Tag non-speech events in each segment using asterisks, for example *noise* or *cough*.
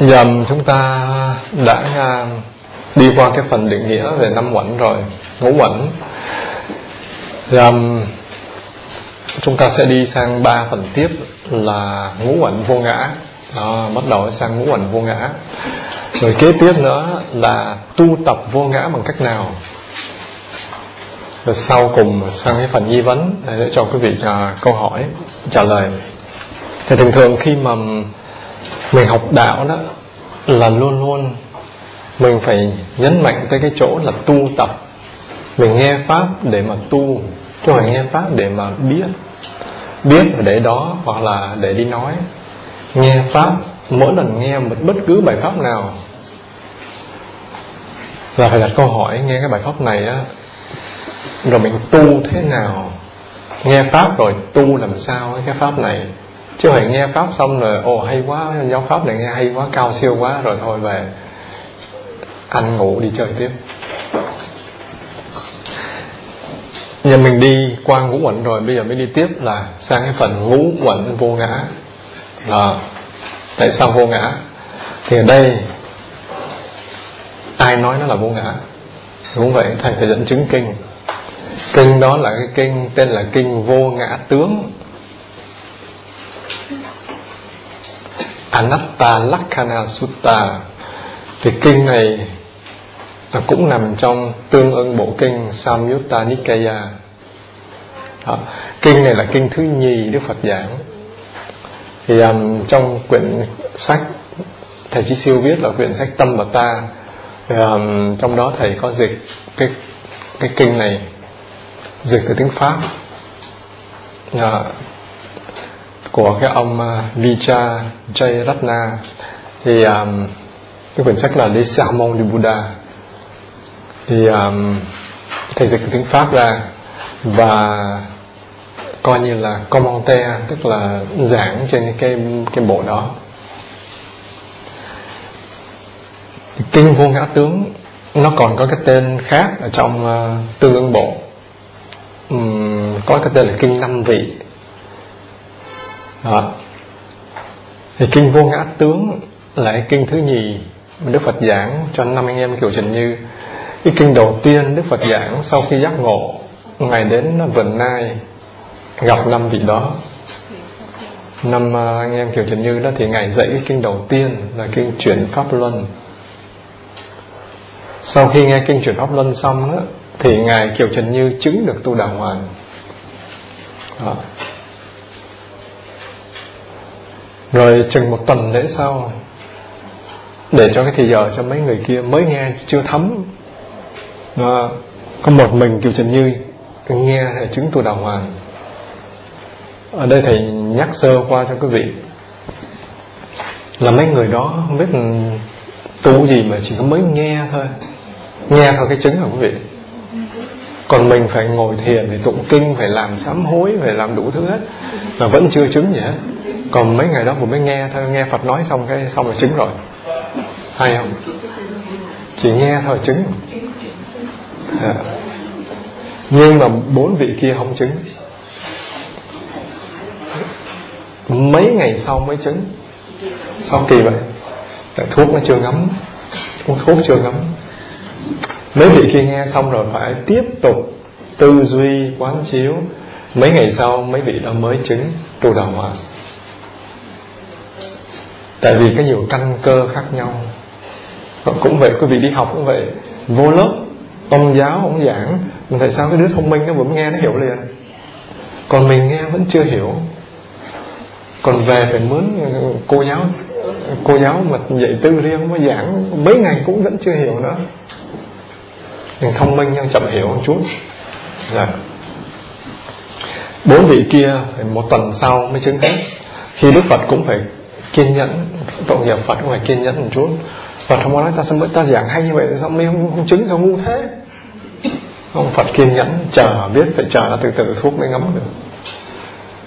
dầm chúng ta đã à, đi qua cái phần định nghĩa về năm uẩn rồi ngũ uẩn dầm chúng ta sẽ đi sang ba phần tiếp là ngũ quẩn vô ngã. Đó, bắt đầu sang ngũ quẩn vô ngã. Rồi kế tiếp nữa là tu tập vô ngã bằng cách nào? Rồi sau cùng sang cái phần nghi vấn để cho quý vị trả câu hỏi trả lời. Thì thường thường khi mà mình học đạo đó là luôn luôn mình phải nhấn mạnh tới cái chỗ là tu tập. Mình nghe pháp để mà tu, chứ phải nghe pháp để mà biết. Biết để đó hoặc là để đi nói. Nghe pháp, mỗi lần nghe một bất cứ bài pháp nào là phải đặt câu hỏi, nghe cái bài pháp này á, rồi mình tu thế nào? Nghe pháp rồi tu làm sao cái pháp này chứ hồi nghe pháp xong rồi, ồ, hay quá, giáo pháp này nghe hay quá, cao siêu quá. Rồi thôi về, ăn ngủ đi chơi tiếp. Giờ mình đi qua ngũ uẩn rồi, Bây giờ mới đi tiếp là sang cái phần ngũ uẩn vô ngã. Là Tại sao vô ngã? Thì ở đây Ai nói nó là vô ngã? Cũng vậy, Thầy phải dẫn chứng kinh. Kinh đó là cái kinh tên là kinh vô ngã tướng. อนัตตาลัคนา sutta. Thì kinh này cũng nằm trong tương ứng bộ kinh Samyutta Nikaya. Đó. kinh này là kinh thứ nhì Đức Phật giảng. Thì um, trong quyển sách thầy Chí Siêu viết là quyển sách Tâm và Ta. Thì, um, trong đó thầy có dịch cái cái kinh này dịch từ tiếng Pháp. À, của cái ông à, Vija Jayaratna thì um, cái quyển sách là Les Sermons du Buddha. Thì um, thầy dịch tiếng Pháp ra và coi như là commentaire tức là giảng trên cái cái bộ đó. Kinh vô ngã tướng nó còn có cái tên khác ở trong ờ, uh, tương ứng bộ. Um, có cái tên là kinh năm vị. Đó. Thì kinh vô ngã tướng là cái kinh thứ nhì Đức Phật giảng cho năm anh em kiểu Trần Như Cái kinh đầu tiên Đức Phật giảng sau khi giác ngộ ngày đến Vần Nai Gặp năm vị đó Năm à, anh em kiểu Trần Như đó thì Ngài dạy cái kinh đầu tiên là kinh chuyển Pháp Luân Sau khi nghe kinh chuyển Pháp Luân xong đó, Thì Ngài Kiều Trần Như chứng được tu đà hoàn. Rồi chừng một tuần lễ sau Để cho cái thời giờ cho mấy người kia Mới nghe, chưa thấm. Đó. Có một mình Kiều Trần Như Nghe thầy chứng tu đạo hoàng. Ở đây thầy nhắc sơ qua cho quý vị Là mấy người đó Không biết tu gì mà chỉ có mới nghe thôi. Nghe thôi cái chứng rồi quý vị? còn mình phải ngồi thiền để tụng kinh, phải làm sám hối, phải làm đủ thứ hết. Mà vẫn chưa chứng gì hết. Còn mấy ngày đó mình mới nghe thôi, nghe Phật nói xong cái xong là chứng rồi. Hay không? Chỉ nghe thôi, chứng. À. nhưng mà bốn vị kia không chứng. Mấy ngày sau mới chứng. Sau kỳ vậy? Tại thuốc nó chưa ngấm. Uống thuốc chưa ngấm. Mấy vị khi nghe xong rồi phải tiếp tục tư duy quán chiếu. Mấy ngày sau mấy vị đó mới chứng tu đạo hòa. Tại vì có nhiều căn cơ khác nhau. Cũng vậy, quý vị đi học cũng vậy. Vô lớp, tôn giáo không giảng. Mình tại sao cái đứa thông minh nó vẫn nghe nó hiểu liền? Còn mình nghe vẫn chưa hiểu. Còn về phải mướn ờ, cô giáo Cô giáo mà dạy tư riêng mới giảng Mấy ngày cũng vẫn chưa hiểu nữa nhưng thông minh nhưng chậm hiểu một chút. Yeah. bốn vị kia một tuần sau mới chứng hết khi đức phật cũng phải kiên nhẫn tội nghiệp phật cũng phải kiên nhẫn một chút. Phật không có nói ta sao mới ta giảng hay như vậy sao? Mới không, không chứng sao ngu thế. Ông phật kiên nhẫn chờ biết phải chờ là từ từ thuốc mới ngấm được.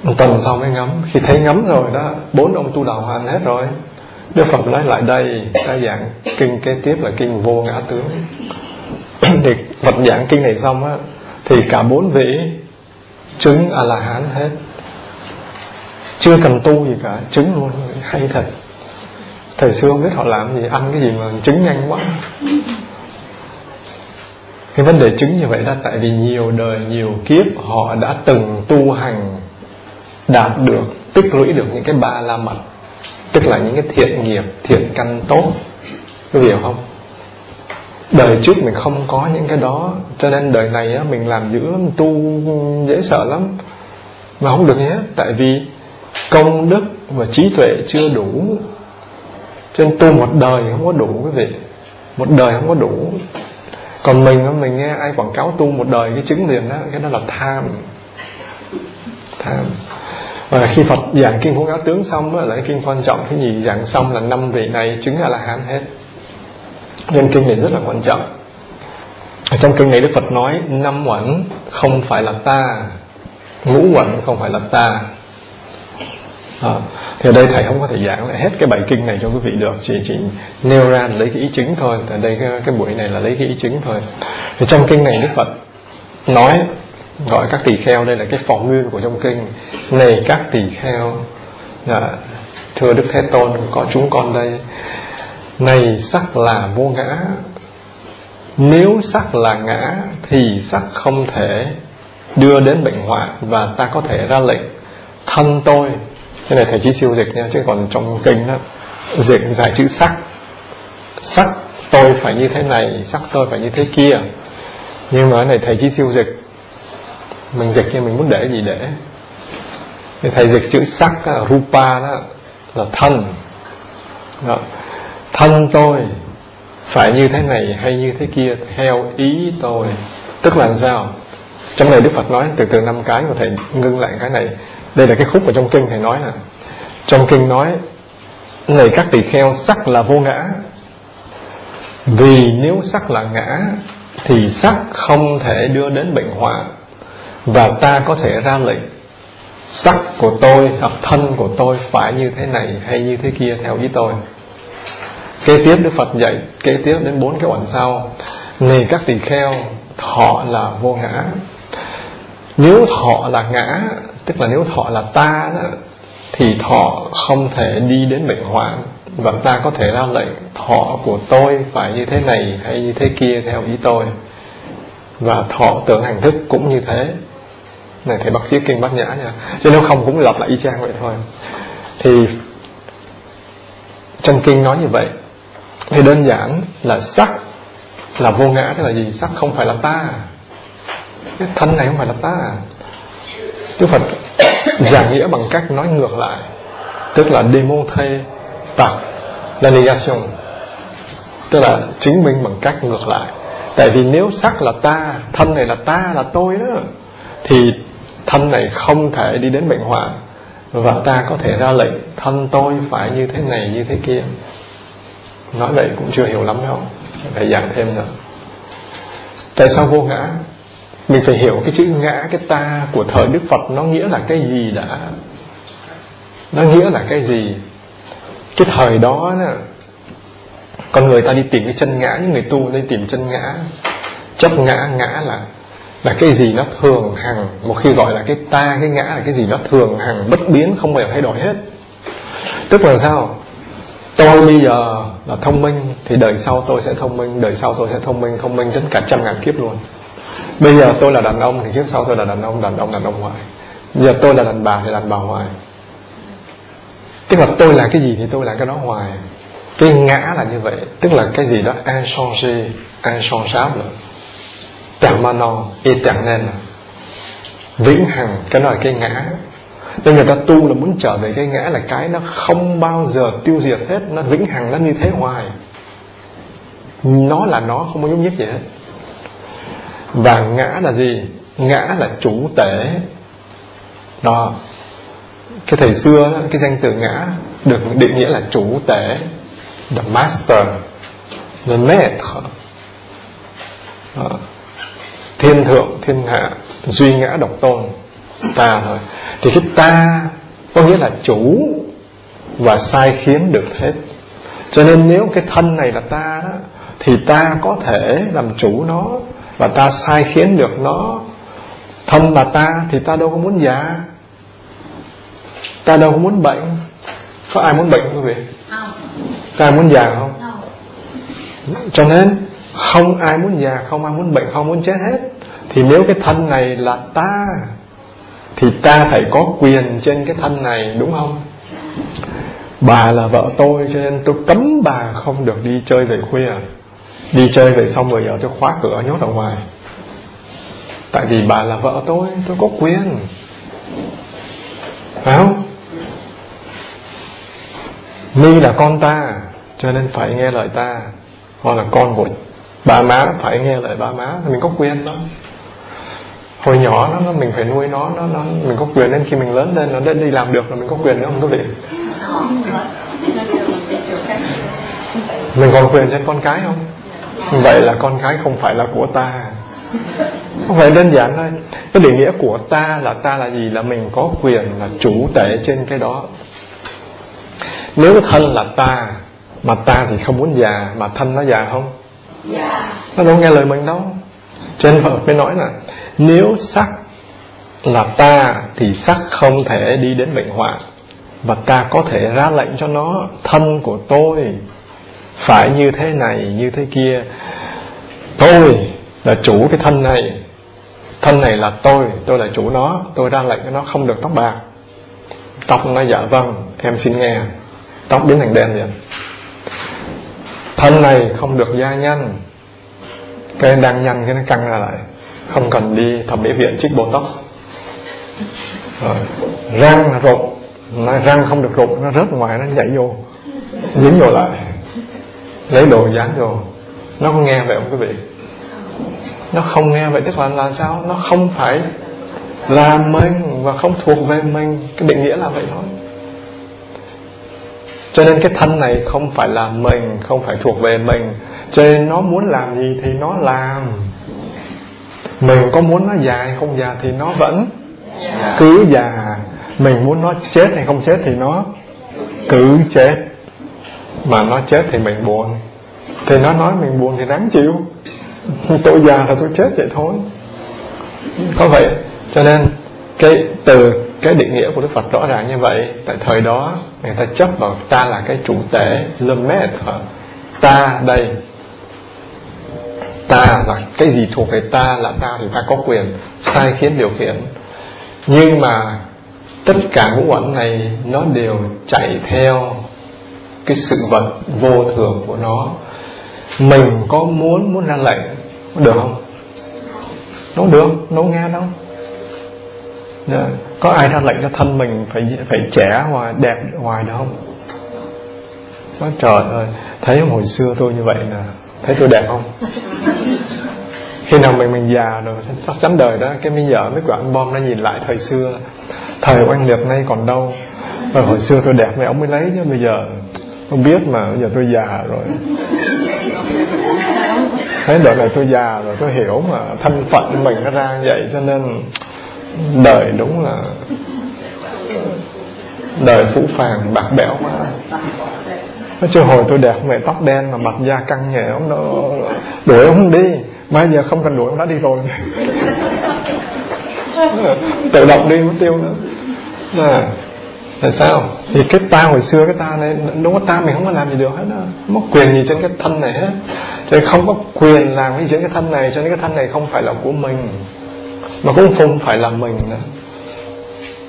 Một tuần sau mới ngấm. Khi thấy ngấm rồi đó bốn ông tu đạo hoàn hết rồi. Đức phật nói lại đây ta giảng kinh kế tiếp là kinh vô ngã tướng. *coughs* thì Phật giảng kinh này xong á, thì cả bốn vị chứng a la hán hết. Chưa cần tu gì cả, chứng luôn, hay thật. Thời xưa không biết họ làm gì, ăn cái gì mà chứng nhanh quá. Cái vấn đề chứng như vậy đó, tại vì nhiều đời, nhiều kiếp họ đã từng tu hành, đạt được, tích lũy được những cái ba la mật, tức là những cái thiện nghiệp, thiện căn tốt. Có hiểu không? đời trước mình không có những cái đó cho nên đời này á, mình làm dữ lắm tu dễ sợ lắm. Mà không được nhé tại vì công đức và trí tuệ chưa đủ. Cho nên tu một đời không có đủ quý vị. Một đời không có đủ. Còn mình mình nghe ai quảng cáo tu một đời cái chứng liền á cái đó là tham. Tham. Và khi Phật giảng kinh vô ngã tướng xong đó, là cái kinh quan trọng cái gì giảng xong là năm vị này chứng là là hán hết. Nên kinh này rất là quan trọng. Ở trong kinh này Đức Phật nói năm uẩn không phải là ta ngũ uẩn không phải là ta. À, thì ở đây thầy không có thể giảng lại hết cái bài kinh này cho quý vị được chỉ chỉ nêu ra lấy cái ý chính thôi. Ở đây cái, cái buổi này là lấy cái ý chính thôi. Thì trong kinh này Đức Phật nói gọi các tỳ kheo đây là cái phòng nguyên của trong kinh. Này các tỳ kheo à, thưa Đức Thế Tôn có chúng con đây. Này sắc là vô ngã. Nếu sắc là ngã Thì sắc không thể Đưa đến bệnh hoạn Và ta có thể ra lệnh Thân tôi. Cái này thầy chỉ siêu dịch nha Chứ còn trong kinh đó Dịch giải chữ sắc. Sắc tôi phải như thế này Sắc tôi phải như thế kia. Nhưng mà cái này thầy chỉ siêu dịch. Mình dịch thì mình muốn để gì để. Thầy dịch chữ sắc đó, Rupa đó là thân. Đó thân tôi phải như thế này hay như thế kia theo ý tôi? Tức là sao? Trong này đức phật nói từ từ năm cái mà thầy ngưng lại cái này. Đây là cái khúc ở trong kinh thầy nói là trong kinh nói này các tỳ kheo sắc là vô ngã. Vì nếu sắc là ngã, thì sắc không thể đưa đến bệnh hoạn. Và ta có thể ra lệnh, sắc của tôi hoặc thân của tôi phải như thế này hay như thế kia theo ý tôi kế tiếp đức phật dạy kế tiếp đến bốn cái đoạn sau. Này các tỳ kheo thọ là vô ngã. Nếu thọ là ngã tức là nếu thọ là ta đó, thì thọ không thể đi đến bệnh hoạn. Và ta có thể ra lệnh thọ của tôi phải như thế này hay như thế kia theo ý tôi. Và thọ tưởng hành thức cũng như thế. Này thầy bác sĩ kinh bác nhã nha. Chứ nếu không cũng lặp lại y chang vậy thôi. Thì trong kinh nói như vậy thì đơn giản là sắc là vô ngã, tức là gì? Sắc không phải là ta. Cái thân này không phải là ta. Đức Phật *coughs* giải nghĩa bằng cách nói ngược lại, tức là demo par la négation. Tức là chứng minh bằng cách ngược lại. Tại vì nếu sắc là ta, thân này là ta, là tôi đó, thì thân này không thể đi đến bệnh hoạn và ta có thể ra lệnh, thân tôi phải như thế này, như thế kia nói vậy cũng chưa hiểu lắm đâu. Phải giảng thêm nữa. Tại sao vô ngã? Mình phải hiểu cái chữ ngã, cái ta của thời đức phật nó nghĩa là cái gì đã? Nó nghĩa là cái gì? Cái thời đó nè, con người ta đi tìm cái chân ngã, những người tu đi tìm chân ngã. Chấp ngã ngã là là cái gì nó thường hằng. Một khi gọi là cái ta, cái ngã là cái gì nó thường hằng, bất biến, không bao giờ thay đổi hết. Tức là sao? tôi bây giờ là thông minh, thì đời sau tôi sẽ thông minh, đời sau tôi sẽ thông minh thông minh đến cả trăm ngàn kiếp luôn. Bây giờ tôi là đàn ông, thì kiếp sau tôi là đàn ông đàn ông đàn ông hoài. Bây giờ tôi là đàn bà, thì đàn bà hoài. Tức là tôi là cái gì thì tôi là cái đó hoài. Cái ngã là như vậy, tức là cái gì đó inchangé y permanent nên vĩnh hằng, cái đó là cái ngã. Nên người ta tu là muốn trở về cái ngã là cái nó không bao giờ tiêu diệt hết Nó vĩnh hằng nó như thế hoài. Nó là nó không có nhúc nhích gì hết. Và ngã là gì? Ngã là chủ tể. Đó. Cái thời xưa đó, cái danh từ ngã Được định nghĩa là chủ tể The master The maître. Thiên thượng, thiên hạ Duy ngã độc tôn ta thôi. Thì cái ta có nghĩa là chủ và sai khiến được hết. Cho nên nếu cái thân này là ta đó thì ta có thể làm chủ nó và ta sai khiến được nó. Thân là ta thì ta đâu có muốn già. Ta đâu có muốn bệnh. Có ai muốn bệnh không quý vị? Có ai muốn già không? Cho nên không ai muốn già không ai muốn bệnh không muốn chết hết. Thì nếu cái thân này là ta thì ta phải có quyền trên cái thân này, đúng không? Bà là vợ tôi, cho nên tôi cấm bà không được đi chơi về khuya. Đi chơi về xong rồi giờ tôi khóa cửa, nhốt ở ngoài. Tại vì bà là vợ tôi tôi có quyền. Phải không? Ni là con ta, cho nên phải nghe lời ta. Hoặc là con của ba má, phải nghe lời ba má, mình có quyền đó hồi nhỏ nó, mình phải nuôi nó, nó nó mình có quyền nên khi mình lớn lên nó đã đi làm được là mình có quyền nữa không có vị mình còn quyền trên con cái không? Vậy là con cái không phải là của ta. Không phải đơn giản thôi. Cái định nghĩa của ta là ta là gì? Là mình có quyền là chủ tể trên cái đó. Nếu thân là ta mà ta thì không muốn già mà thân nó già không? Dạ. Nó đâu nghe lời mình đâu. Trên phật mới nói là nếu sắc là ta thì sắc không thể đi đến bệnh hoạn, Và ta có thể ra lệnh cho nó, Thân của tôi Phải như thế này, như thế kia. Tôi là chủ cái thân này Thân này là tôi Tôi là chủ nó, Tôi ra lệnh cho nó không được tóc bạc. Tóc nó dạ vâng Em xin nghe. Tóc biến thành đen liền. Thân này không được da nhanh Cái đang nhanh cái nó căng ra lại không cần đi thẩm mỹ viện chích botox. Răng là rụng nó, răng không được rụng nó rớt ngoài nó nhảy vô dính vô lại lấy đồ dán vô. Nó có nghe vậy không quý vị? Nó không nghe vậy tức là là sao? Nó không phải là mình và không thuộc về mình. Cái định nghĩa là vậy thôi. Cho nên cái thân này không phải là mình không phải thuộc về mình. Cho nên nó muốn làm gì thì nó làm mình có muốn nó già hay không già thì nó vẫn cứ già. Mình muốn nó chết hay không chết thì nó cứ chết. Mà nó chết thì mình buồn. Thì nó nói mình buồn thì đáng chịu. Tôi già là tôi chết vậy thôi. Có vậy. Cho nên, cái từ, cái định nghĩa của Đức Phật rõ ràng như vậy. Tại thời đó, người ta chấp vào ta là cái chủ tể le maître ta đây ta là cái gì thuộc về ta là ta thì ta có quyền sai khiến điều khiển. Nhưng mà tất cả ngũ uẩn này nó đều chạy theo cái sự vật vô thường của nó. Mình có muốn muốn ra lệnh, được không? Nó được, nó nghe đâu dạ, có ai ra lệnh cho thân mình phải phải trẻ và đẹp hoài đâu không? trời ơi, thấy hồi xưa tôi như vậy là thấy tôi đẹp không? Khi nào mình mình già rồi sắp sánh đời đó, cái bây giờ mấy quả bom nó nhìn lại thời xưa. Thời oanh liệt nay còn đâu. Rồi hồi xưa tôi đẹp này ông mới lấy chứ, bây giờ không biết mà, bây giờ tôi già rồi. Thế đợi này tôi già rồi, tôi hiểu mà, thân phận mình nó ra vậy, cho nên đời đúng là đời phũ phàng, bạc bẽo quá nó chưa hồi tôi đẹp mẹ tóc đen mà mặt da căng nhẹ ông nó đuổi ông đi. Mai giờ không cần đuổi ông đã đi rồi. *laughs* Tự động đi mất tiêu nữa. À, tại sao? Thì cái ta hồi xưa cái ta này đúng có ta mình không có làm gì được hết đó. Không có quyền gì trên cái thân này hết. Cho không có quyền làm cái gì trên cái thân này cho nên cái thân này không phải là của mình. Mà cũng không phải là mình nữa.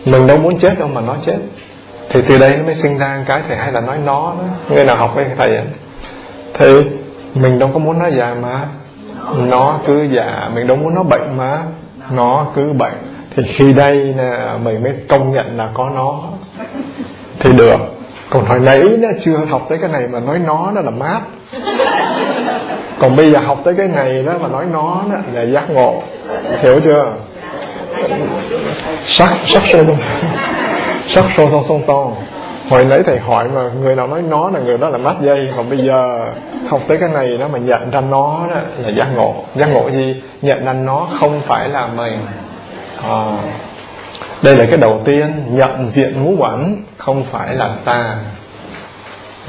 Mình đâu muốn chết đâu mà nó chết thì từ đây nó mới sinh ra cái thì hay là nói nó đó. người nào học với thầy ấy, thì mình đâu có muốn nó già mà. Nó cứ già mình đâu muốn nó bệnh mà. Nó cứ bệnh. Thì khi đây nè mình mới công nhận là có nó. Thì được. Còn hồi nãy nó chưa học tới cái này mà nói nó nó là mát. Còn bây giờ học tới cái này đó mà nói nó đó là giác ngộ. Hiểu chưa? Sắc sắc sôi luôn sắc sô sông sông to hồi lấy thầy hỏi mà người nào nói nó là người đó là mắt dây. Còn bây giờ học tới cái này đó mà nhận ra nó đó là giác ngộ. Giác ngộ gì? Nhận ra nó không phải là mình. À, đây là cái đầu tiên. Nhận diện ngũ quẩn không phải là ta.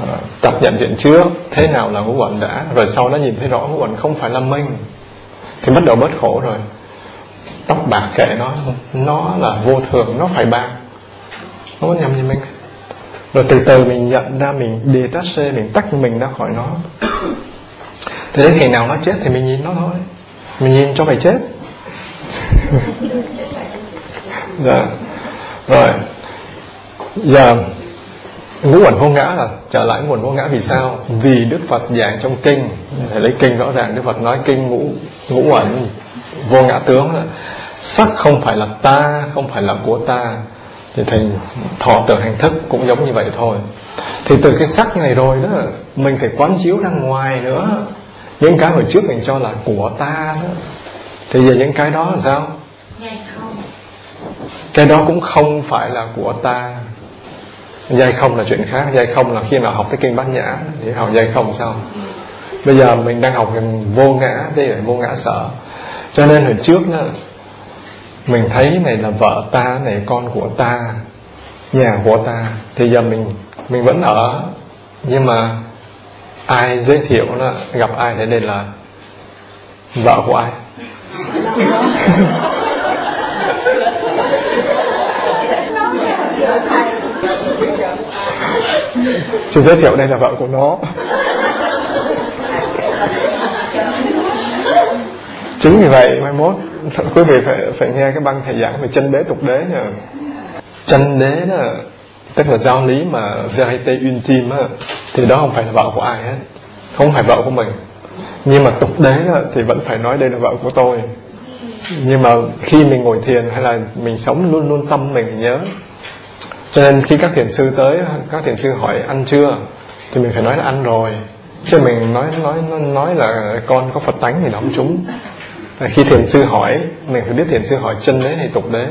À, tập nhận diện trước thế nào là ngũ quẩn đã? Rồi sau đó nhìn thấy rõ ngũ quẩn không phải là mình. Thì bắt đầu bớt khổ rồi. Tóc bạc kệ nó nó là vô thường nó phải bạc nó muốn nhầm gì mình? Rồi từ từ mình nhận ra, mình detach mình tách mình ra khỏi nó. Thế đến ngày nào nó chết thì mình nhìn nó thôi. Mình nhìn cho phải chết. *laughs* Dạ. Rồi. Giờ yeah. ngũ uẩn vô ngã là trở lại nguồn vô ngã vì sao? Vì đức phật giảng trong kinh. Thể lấy kinh rõ ràng, đức phật nói kinh ngũ ngũ uẩn, vô ngã tướng đó. sắc không phải là ta, không phải là của ta thì thành thọ tưởng hành thức cũng giống như vậy thôi. Thì từ cái sắc này rồi đó mình phải quán chiếu ra ngoài nữa. Những cái hồi trước mình cho là của ta đó. Thì giờ những cái đó là sao cái đó cũng không phải là của ta. Dây không là chuyện khác. Dây không là khi mà học cái kinh bát nhã. Thì học dây không sao? Bây giờ mình đang học cái vô ngã đây là vô ngã sở. Cho nên hồi trước đó, mình thấy này là vợ ta này, con của ta, nhà của ta. Thì giờ mình mình vẫn ở. Nhưng mà ai giới thiệu là gặp ai thế này là vợ của ai? Xin giới thiệu đây là vợ của nó. Chính vì vậy mai mốt *laughs* quý vị phải phải nghe cái băng thầy giảng về chân đế tục đế nha. Chân đế đó tức là giáo lý mà vérité ultime á thì đó không phải là vợ của ai hết. Không phải vợ của mình. Nhưng mà tục đế đó, thì vẫn phải nói đây là vợ của tôi. Nhưng mà khi mình ngồi thiền hay là mình sống luôn luôn tâm mình nhớ. Cho nên khi các thiền sư tới các thiền sư hỏi ăn chưa thì mình phải nói là ăn rồi. Chứ mình nói nói nói là con có phật tánh thì đóng chúng và khi thiền sư hỏi, mình phải biết thiền sư hỏi chân đế hay tục đế.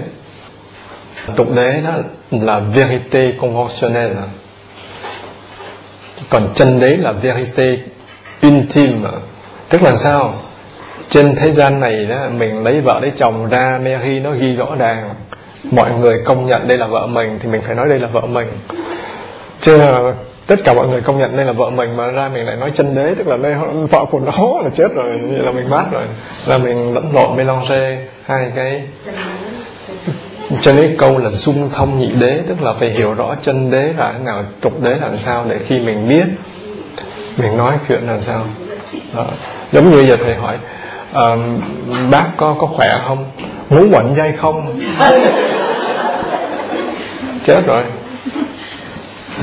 Tục đế đó là vérité conventionnelle. Còn chân đế là vérité intime. Tức là sao? Trên thế gian này đó, mình lấy vợ lấy chồng ra, Mary nó ghi rõ ràng. Mọi người công nhận đây là vợ mình, thì mình phải nói đây là vợ mình chứ ờ, tất cả mọi người công nhận đây là vợ mình mà ra mình lại nói chân đế tức là đây vợ của nó là chết rồi như là mình mát rồi. Là mình lẫn lộn melange hai cái cho nên câu là dung thông nhị đế tức là phải hiểu rõ chân đế là thế nào tục đế là làm sao để khi mình biết mình nói chuyện làm sao. Đó. giống như giờ thầy hỏi à, bác có có khỏe không? Muốn quẩn dây không? *laughs* Chết rồi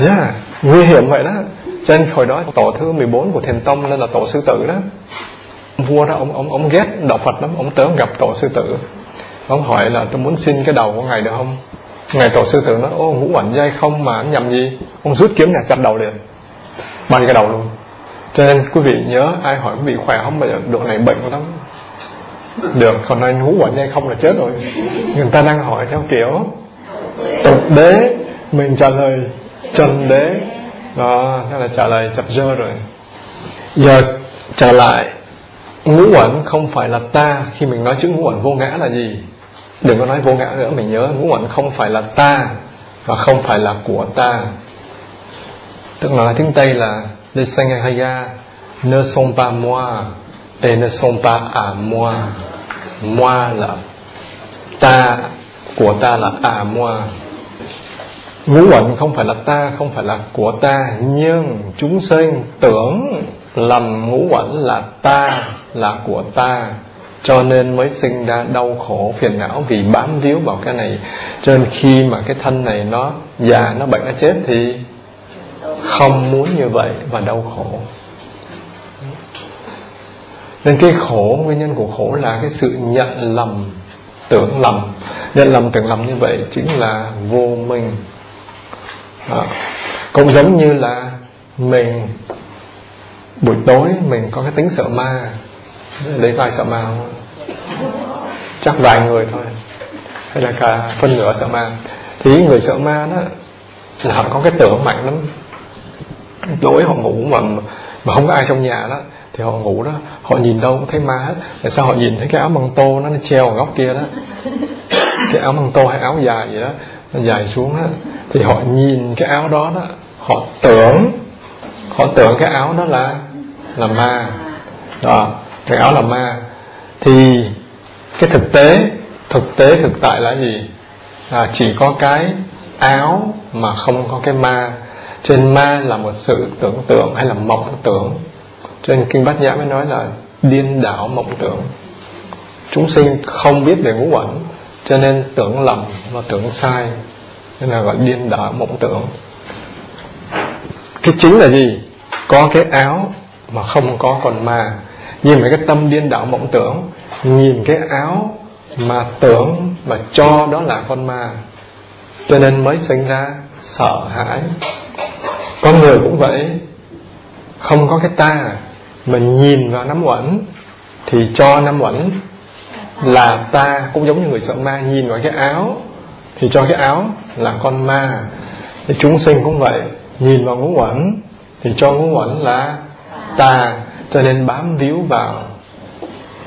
yeah, nguy hiểm vậy đó. Cho nên hồi đó tổ thứ 14 của thiền tông nên là tổ sư tử đó. Vua đó ông ông ông ghét đạo phật lắm ông tới gặp tổ sư tử. Ông hỏi là tôi muốn xin cái đầu của ngài được không? Ngài tổ sư tử nói ô ngũ ảnh dây không mà nhầm gì? Ông rút kiếm nhà chặt đầu liền bay cái đầu luôn. Cho nên quý vị nhớ ai hỏi quý vị khỏe không bây giờ độ này bệnh lắm. Được còn ai ngủ bệnh dây không là chết rồi. Người ta đang hỏi theo kiểu tục đế mình trả lời trần đế đó thế là trả lời chập dơ rồi. Giờ trả lại. Ngũ uẩn không phải là ta. Khi mình nói chữ ngũ uẩn vô ngã là gì? Đừng có nói vô ngã nữa mình nhớ ngũ uẩn không phải là ta và không phải là của ta. Tức là tiếng tây là les sangaya ne sont pas moi et ne sont pas à moi. Moi là ta của ta là à moi ngũ uẩn không phải là ta, không phải là của ta, nhưng chúng sinh tưởng lầm ngũ uẩn là ta, là của ta. Cho nên mới sinh ra đau khổ, phiền não vì bám víu vào cái này. Cho nên khi mà cái thân này nó già, nó bệnh, nó chết thì không muốn như vậy và đau khổ. Nên cái khổ, nguyên nhân của khổ là cái sự nhận lầm, tưởng lầm. Nhận lầm, tưởng lầm như vậy chính là vô minh à, cũng giống như là mình buổi tối mình có cái tính sợ ma. Đấy vai sợ ma không? chắc vài người thôi. Hay là cả phân nửa sợ ma. Thì người sợ ma đó là họ có cái tưởng mạnh lắm. Tối họ ngủ mà mà không có ai trong nhà đó thì họ ngủ đó họ nhìn đâu cũng thấy ma hết. Tại sao họ nhìn thấy cái áo măng tô nó, nó treo ở góc kia đó? Cái áo măng tô hay áo dài gì đó nó dài xuống á, thì họ nhìn cái áo đó đó. Họ tưởng họ tưởng cái áo đó là là ma. Đó cái áo là ma. Thì cái thực tế thực tế thực tại là gì? À, chỉ có cái áo mà không có cái ma. Trên ma là một sự tưởng tượng hay là mộng tưởng. Trên kinh bát nhã mới nói là điên đảo mộng tưởng. Chúng sinh không biết về ngũ uẩn cho nên tưởng lầm và tưởng sai. Nên là gọi điên đảo mộng tưởng. Cái chính là gì? Có cái áo mà không có còn ma. nhìn mấy cái tâm điên đảo mộng tưởng, nhìn cái áo mà tưởng mà cho đó là con ma. Cho nên mới sinh ra sợ hãi. Con người cũng vậy. Không có cái ta mình nhìn vào nắm uẩn, thì cho nắm uẩn là ta cũng giống như người sợ ma, nhìn vào cái áo thì cho cái áo là con ma. Thì chúng sinh cũng vậy, nhìn vào ngũ quẩn thì cho ngũ quẩn là ta, cho nên bám víu vào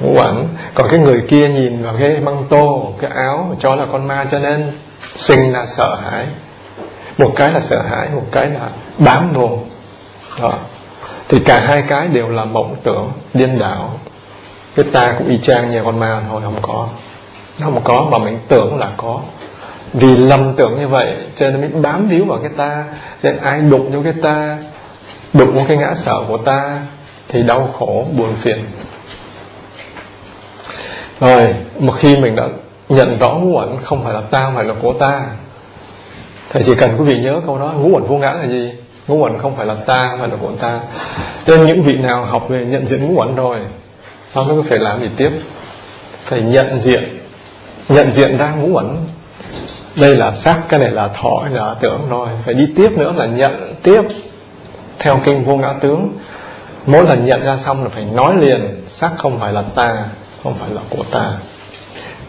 ngũ quẩn còn cái người kia nhìn vào cái băng tô, cái áo cho là con ma, cho nên sinh là sợ hãi. Một cái là sợ hãi, một cái là bám vô. Đó. Thì cả hai cái đều là mộng tưởng, điên đảo. Cái ta cũng y chang như con ma thôi, Không có. Nó không có, mà mình tưởng là có. Vì lầm tưởng như vậy, Cho nên mình bám víu vào cái ta Cho nên ai đụng vô cái ta Đụng vô cái ngã sở của ta Thì đau khổ, buồn phiền. Rồi Một khi mình đã nhận rõ ngũ uẩn Không phải là ta mà là của ta, Thì chỉ cần quý vị nhớ câu đó, Ngũ uẩn vô ngã là gì? Ngũ uẩn không phải là ta, mà là của ta. Cho nên những vị nào học về nhận diện ngũ uẩn rồi và mình phải làm gì tiếp, phải nhận diện. Nhận diện đang ngũ uẩn đây là sắc cái này là thọ là tưởng. Rồi, phải đi tiếp nữa là nhận tiếp. Theo kinh vô ngã tướng, mỗi lần nhận ra xong là phải nói liền sắc không phải là ta, không phải là của ta.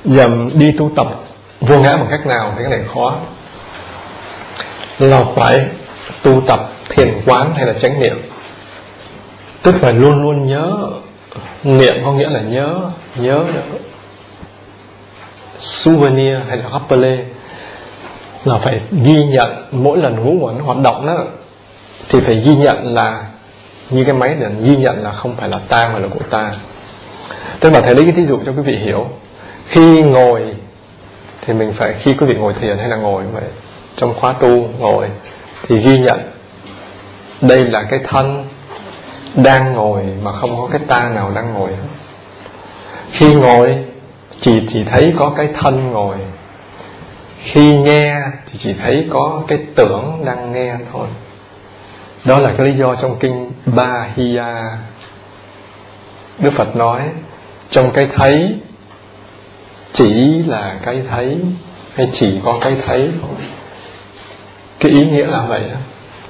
Dầm đi tu tập, vô ngã bằng cách nào thì cái này khó. Là phải tu tập thiền quán hay là chánh niệm. Tức phải luôn luôn nhớ niệm có nghĩa là nhớ nhớ souvenir hay là rappelé là phải ghi nhận mỗi lần ngũ quẩn hoạt động đó. Thì phải ghi nhận là như cái máy để ghi nhận là không phải là ta mà là của ta. Thế là thầy lấy cái thí dụ cho quý vị hiểu. Khi ngồi thì mình phải, khi quý vị ngồi thiền hay là ngồi vậy trong khóa tu ngồi thì ghi nhận đây là cái thân đang ngồi mà không có cái ta nào đang ngồi hết. Khi ngồi, chị chỉ thấy có cái thân ngồi. Khi nghe thì chỉ thấy có cái tưởng đang nghe thôi. Đó là cái lý do trong kinh ba hiya đức phật nói, trong cái thấy, chỉ là cái thấy, hay chỉ có cái thấy? Thôi cái ý nghĩa là vậy đó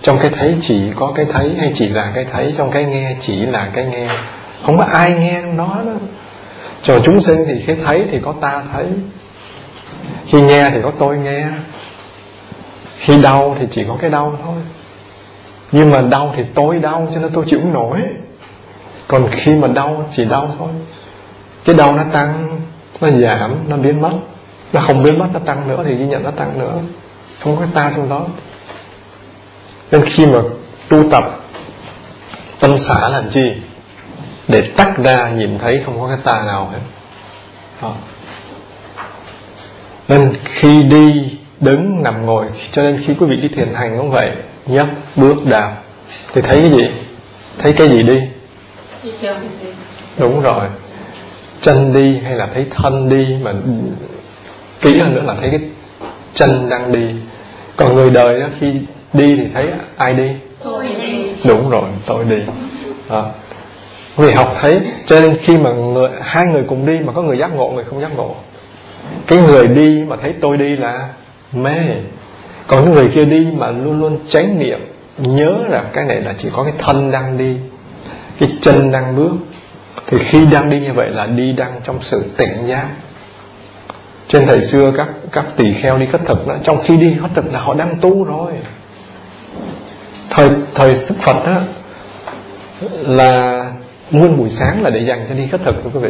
trong cái thấy chỉ có cái thấy hay chỉ là cái thấy, trong cái nghe chỉ là cái nghe. Không có ai nghe nó đó. Rồi chúng sinh thì cái thấy thì có ta thấy. Khi nghe thì có tôi nghe. Khi đau thì chỉ có cái đau thôi. Nhưng mà đau thì tôi đau cho nên tôi chịu nổi. Còn khi mà đau chỉ đau thôi. Cái đau nó tăng, nó giảm, nó biến mất. Nó không biến mất, nó tăng nữa thì ghi nhận nó tăng nữa. Không có ta trong đó. Nên khi mà tu tập. Tâm xả làm chi? Để tách ra nhìn thấy không có cái ta nào hết. Đó. Nên khi đi đứng nằm ngồi Cho nên khi quý vị đi thiền hành cũng vậy Nhấp bước đạp Thì thấy cái gì? Thấy cái gì đi? Đúng rồi. Chân đi hay là thấy thân đi Mà kỹ hơn nữa là thấy cái chân đang đi. Còn người đời đó khi đi thì thấy ai đi? Tôi đi. Đúng rồi tôi đi. À, đó. vì học thấy cho nên khi mà người, hai người cùng đi mà có người giác ngộ người không giác ngộ. Cái người đi mà thấy tôi đi là mê. Còn cái người kia đi mà luôn luôn chánh niệm nhớ là cái này là chỉ có cái thân đang đi cái chân đang bước. Thì khi đang đi như vậy là đi đang trong sự tỉnh giác. Trên thời xưa các các tỳ kheo đi khất thực đó, trong khi đi khất thực là họ đang tu rồi thời thời sức phật á là nguyên buổi sáng là để dành cho đi khất thực thưa quý vị.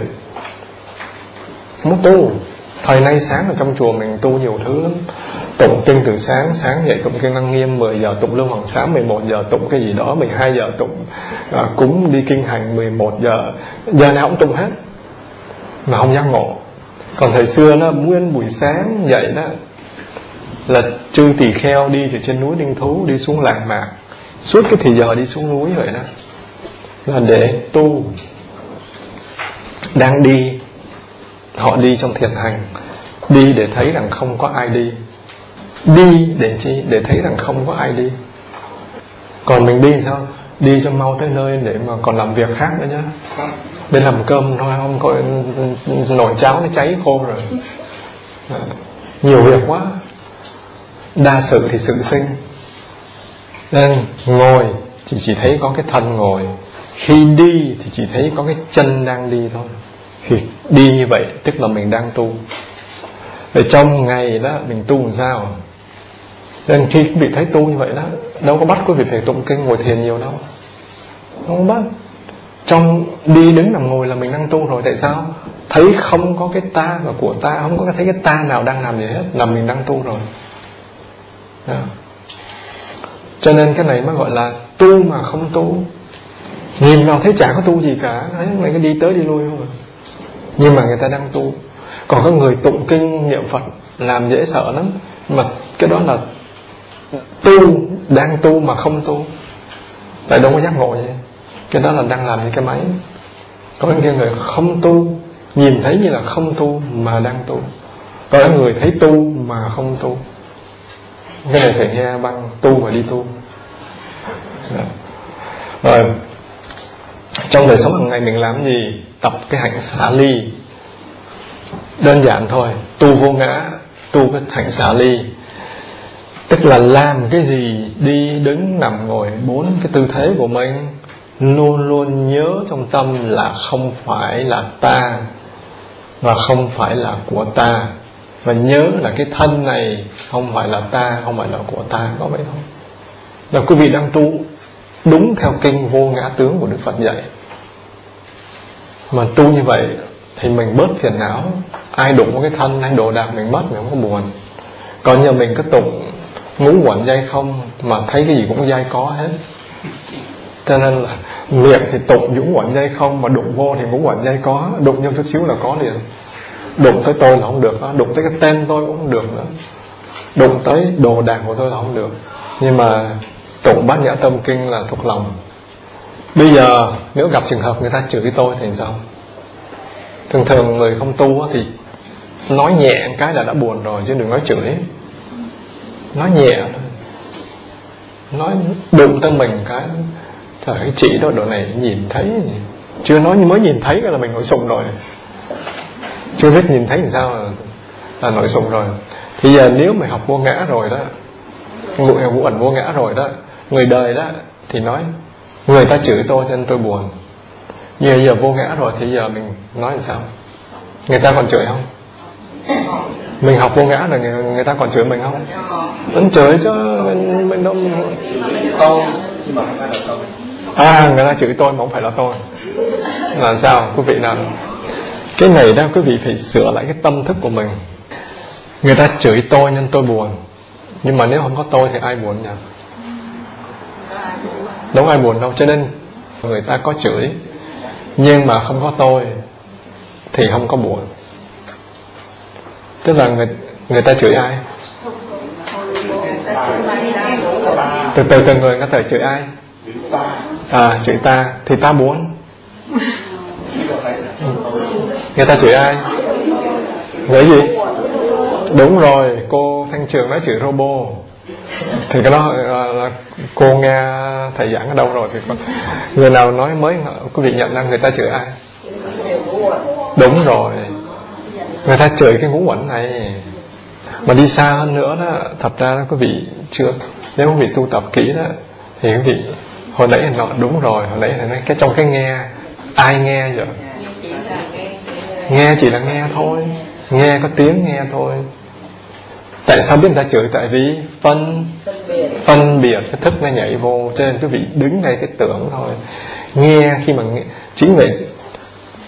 Muốn tu thời nay sáng ở trong chùa mình tu nhiều thứ lắm. Tụng kinh từ sáng sáng dậy tụng kinh năng nghiêm 10 giờ tụng lưu hoàng sám 11 giờ tụng cái gì đó 12 giờ tụng à, cúng đi kinh hành 11 giờ. Giờ nào cũng tụng hết mà không giác ngộ. Còn thời xưa nó nguyên buổi sáng dậy đó là Trương Tỳ Kheo đi từ trên núi Đinh Thú đi xuống Lạc Mạc, suốt cái thì giờ đi xuống núi vậy đó, là để tu. Đang đi, họ đi trong thiền hành, đi để thấy rằng không có ai đi đi để chi, để thấy rằng không có ai đi. Còn mình đi sao? Đi cho mau tới nơi để mà còn làm việc khác nữa nhá. Để làm cơm thôi, không có nồi cháo nó cháy khô rồi. À, nhiều việc quá đa sự thì sự sinh. Nên ngồi thì chỉ thấy có cái thân ngồi. Khi đi thì chỉ thấy có cái chân đang đi thôi. Thì đi như vậy, tức là mình đang tu. Vậy trong ngày đó, mình tu làm sao? Nên khi bị thấy tu như vậy đó, Đâu có bắt quý vị phải tụng kinh, ngồi thiền nhiều đâu. Không bắt. Trong đi đứng nằm ngồi là mình đang tu rồi, Tại sao? Thấy không có cái ta và của ta, Không có thấy cái ta nào đang làm gì hết, Là mình đang tu rồi. Dạ. cho nên cái này mới gọi là tu mà không tu. Nhìn vào thấy chả có tu gì cả. Thấy người cứ đi tới đi lui không à. Nhưng mà người ta đang tu. Còn có người tụng kinh, niệm phật, làm dễ sợ lắm. Mà cái đó là tu, đang tu mà không tu. Tại đâu có giác ngộ vậy? Cái đó là đang làm như cái máy. Có những người không tu, nhìn thấy như là không tu mà đang tu. Có những người thấy tu mà không tu cái này phải nghe băng tu và đi tu. Dạ. rồi. Trong đời sống hàng ngày mình làm gì? Tập cái hạnh xả ly. Đơn giản thôi. Tu vô ngã tu cái hạnh xả ly. Tức là làm cái gì? Đi đứng nằm ngồi bốn cái tư thế của mình luôn luôn nhớ trong tâm là không phải là ta và không phải là của ta và nhớ là cái thân này không phải là ta, không phải là của ta, có vậy không là quý vị đang tu đúng theo kinh vô ngã tướng của đức phật dạy. Mà tu như vậy thì mình bớt phiền não. Ai đụng cái thân hay đồ đạc mình mất mình không có buồn. Còn nhờ mình cứ tụng ngũ quẩn dây không mà thấy cái gì cũng dai có hết. Cho nên là miệng thì tụng ngũ quẩn dây không mà đụng vô thì ngũ quẩn dây có. Đụng nhau chút xíu là có liền đụng tới tôi là không được đó. đụng tới cái tên tôi cũng không được nữa. Đụng tới đồ đạc của tôi là không được. Nhưng mà tụng bát nhã tâm kinh là thuộc lòng. Bây giờ, nếu gặp trường hợp người ta chửi tôi thì sao? Thường thường người không tu thì nói nhẹ cái là đã buồn rồi, chứ đừng nói chửi. Nói nhẹ nói đụng tới mình cái thời chị đó, đồ này nhìn thấy chưa nói mới nhìn thấy là mình ngồi sùng rồi chưa biết nhìn thấy làm sao là, là nổi sùng rồi. Thì giờ nếu mày học vô ngã rồi đó ngụ ngụ ẩn vô ngã rồi đó người đời đó thì nói người ta chửi tôi nên tôi buồn. Nhưng giờ, vô ngã rồi thì giờ mình nói làm sao? Người ta còn chửi không? Mình học vô ngã rồi người, người ta còn chửi mình không? Vẫn chửi cho mình, mình đông. tôi à người ta chửi tôi mà không phải là tôi. Làm sao? Quý vị nào? cái này đó, quý vị phải sửa lại cái tâm thức của mình. Người ta chửi tôi nên tôi buồn. Nhưng mà nếu không có tôi thì ai buồn nhỉ? Đúng ai buồn đâu, cho nên người ta có chửi. Nhưng mà không có tôi thì không có buồn. Tức là người người ta chửi ai? Từ từ từng người người ta chửi ai? À chửi ta thì ta muốn người ta chửi ai? Vậy gì? Đúng rồi, cô Thanh Trường nói chửi robot thì cái đó là, là cô nghe thầy giảng ở đâu rồi thì con người nào nói mới quý vị nhận ra người ta chửi ai đúng rồi người ta chửi cái ngũ uẩn này mà đi xa hơn nữa đó thật ra quý vị chưa nếu quý vị tu tập kỹ đó thì quý vị hồi nãy nó đúng rồi hồi nãy là cái trong cái nghe ai nghe rồi nghe chỉ là nghe thôi. Nghe có tiếng nghe thôi. Tại sao biết người ta chửi? Tại vì phân phân biệt cái thức nó nhảy vô cho nên quý vị đứng ngay cái tưởng thôi. Nghe khi mà nghe, chính vì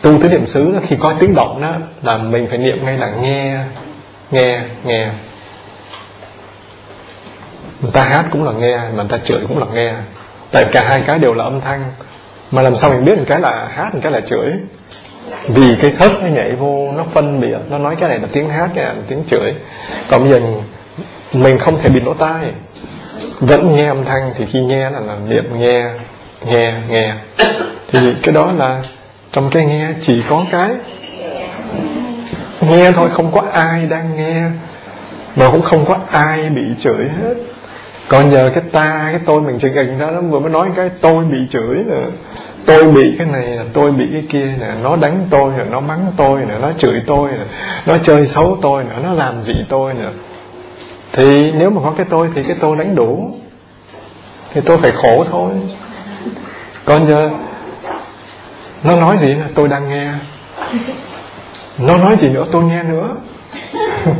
tu tứ niệm xứ khi có tiếng động đó là mình phải niệm ngay là nghe nghe nghe. Người ta hát cũng là nghe mà người ta chửi cũng là nghe. Tại cả hai cái đều là âm thanh mà làm sao mình biết một cái là hát, một cái là chửi. Vì cái thức nó nhảy vô, nó phân biệt, nó nói cái này là tiếng hát, cái này là tiếng chửi. Còn bây giờ mình không thể bị lỗ tai. Vẫn nghe âm thanh thì khi nghe là niệm nghe nghe nghe. Thì cái đó là trong cái nghe chỉ có cái nghe thôi, không có ai đang nghe. Mà cũng không có ai bị chửi hết còn nhờ cái ta, cái tôi mình chỉ gần đó nó vừa mới nói cái tôi bị chửi nè tôi bị cái này là tôi bị cái kia nè nó đánh tôi nè nó mắng tôi nè nó chửi tôi nè nó chơi xấu tôi nè nó làm gì tôi nè thì nếu mà có cái tôi thì cái tôi đánh đủ. Thì tôi phải khổ thôi. Còn giờ nó nói gì là tôi đang nghe. Nó nói gì nữa, tôi nghe nữa. *laughs*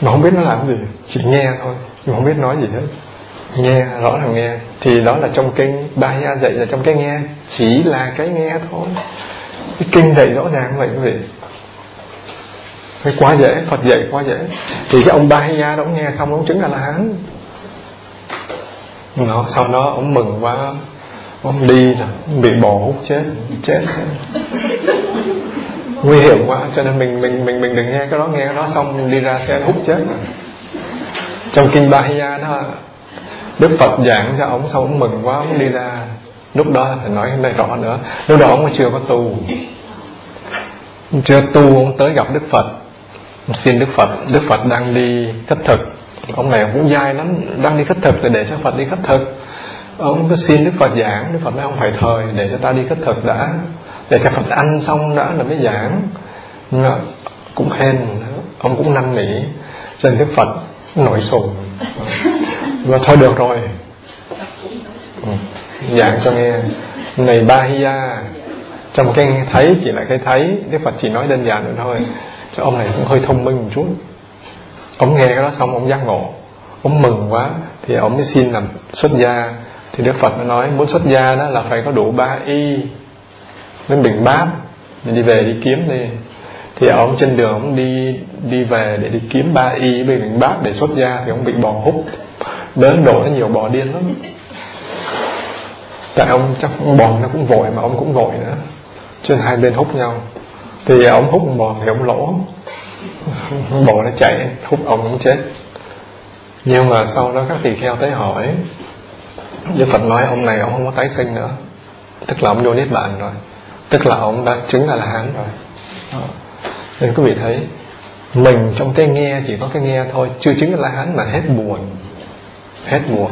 Nó không biết nó làm gì, chỉ nghe thôi nhưng không biết nói gì hết. Nghe rõ ràng nghe. Thì đó là trong kinh. Bahia dạy là trong cái nghe. Chỉ là cái nghe thôi. Cái kinh dạy rõ ràng vậy quý vị. Thế quá dễ. Phật dạy quá dễ. Thì cái ông Bahia đó ông nghe xong ông chứng là là hắn. Nó, sau đó ông mừng quá. Ông đi là bị bỏ hút chết. Chết. Nguy hiểm quá. Cho nên mình mình mình mình đừng nghe cái đó. Nghe cái đó xong đi ra xe hút chết. rồi trong kinh Bahia đó, Đức Phật giảng cho ông xong ông mừng quá, ông đi ra. Lúc đó phải nói đây rõ nữa. Lúc đó ông chưa có tu. Chưa tu, ông tới gặp Đức Phật. Ông xin Đức Phật. Đức Phật đang đi khất thực. Ông này cũng dai lắm. Đang đi khất thực thì để cho Phật đi khất thực. Ông cứ xin Đức Phật giảng. Đức Phật nói, ông phải thời để cho ta đi khất thực đã. Để cho Phật ăn xong đã là mới giảng. Cũng khen ông cũng năn nỉ. Cho Đức Phật nổi sùng và thôi, được rồi. Ừ. Giảng cho nghe. Này, Bahia. Trong cái thấy chỉ là cái thấy Đức Phật chỉ nói đơn giản nữa thôi. Cho ông này cũng hơi thông minh một chút. Ông nghe cái đó xong, ông giác ngộ. Ông mừng quá, thì ông mới xin làm xuất gia. Thì Đức Phật mới nói, muốn xuất gia đó là phải có đủ ba y. Đến bình bát, mình đi về đi kiếm đi thì ông trên đường ông đi đi về để đi kiếm ba y bên mình bác để xuất gia thì ông bị bò hút. Đến độ nó nhiều bò điên lắm. Tại ông chắc bò nó cũng vội mà ông cũng vội nữa. Trên hai bên hút nhau. Thì ông hút bò thì ông lỗ *laughs* bò nó chạy, hút ông cũng chết. Nhưng mà sau đó các tỳ kheo tới hỏi, Đức Phật nói ông này ông không có tái sinh nữa. Tức là ông vô Niết Bàn rồi. Tức là ông đã chứng là hán rồi nên quý vị thấy, mình trong cái nghe chỉ có cái nghe thôi chưa chứng là hắn mà hết buồn hết buồn.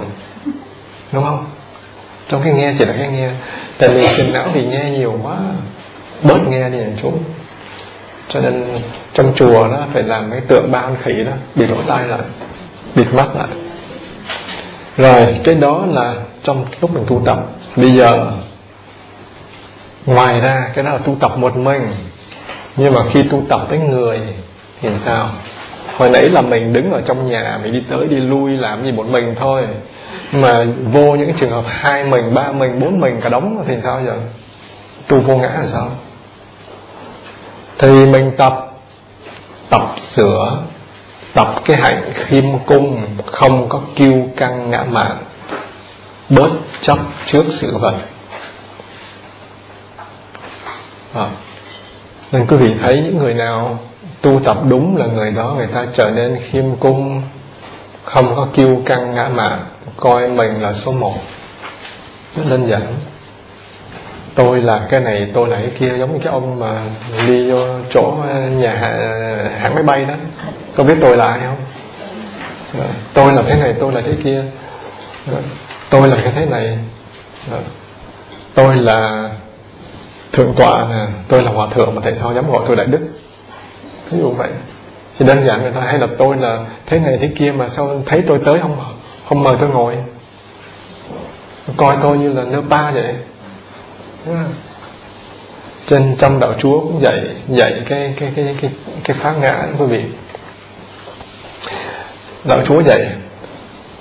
Đúng không? Trong cái nghe chỉ là cái nghe. Tại vì trên não thì nghe nhiều quá, bớt nghe đi một chút. Cho nên trong chùa đó phải làm cái tượng ba con khỉ đó, bị lỗ tai lại bịt mắt lại. Rồi, cái đó là trong lúc mình tu tập. Bây giờ, ngoài ra, cái đó là tu tập một mình nhưng mà khi tu tập với người thì sao? Hồi nãy là mình đứng ở trong nhà, mình đi tới đi lui làm gì một mình thôi. Mà vô những trường hợp hai mình, ba mình, bốn mình cả đống thì sao giờ? Tu vô ngã là sao? Thì mình tập tập sửa, tập cái hạnh khiêm cung, không có kiêu căng ngã mạn, bớt chấp trước sự vật. À nên quý vị thấy những người nào tu tập đúng là người đó, người ta trở nên khiêm cung, không có kiêu căng ngã mạn, coi mình là số một. Rất đơn giản tôi là cái này, tôi là cái kia. Giống như cái ông mà đi vô chỗ à, nhà hãng máy bay đó. Có biết tôi là ai không? À, tôi là thế này, tôi là thế kia. À, tôi là cái thế này. Tôi là thượng tọa là tôi là hòa thượng mà tại sao dám gọi tôi đại đức? Ví dụ vậy. Thì đơn giản người ta hay là tôi là thế này thế kia mà sao thấy tôi tới không không mời tôi ngồi. Coi tôi như là nơ ba vậy. Trên trong đạo chúa cũng dạy dạy cái cái cái cái cái pháp ngã quý vị. Đạo chúa dạy,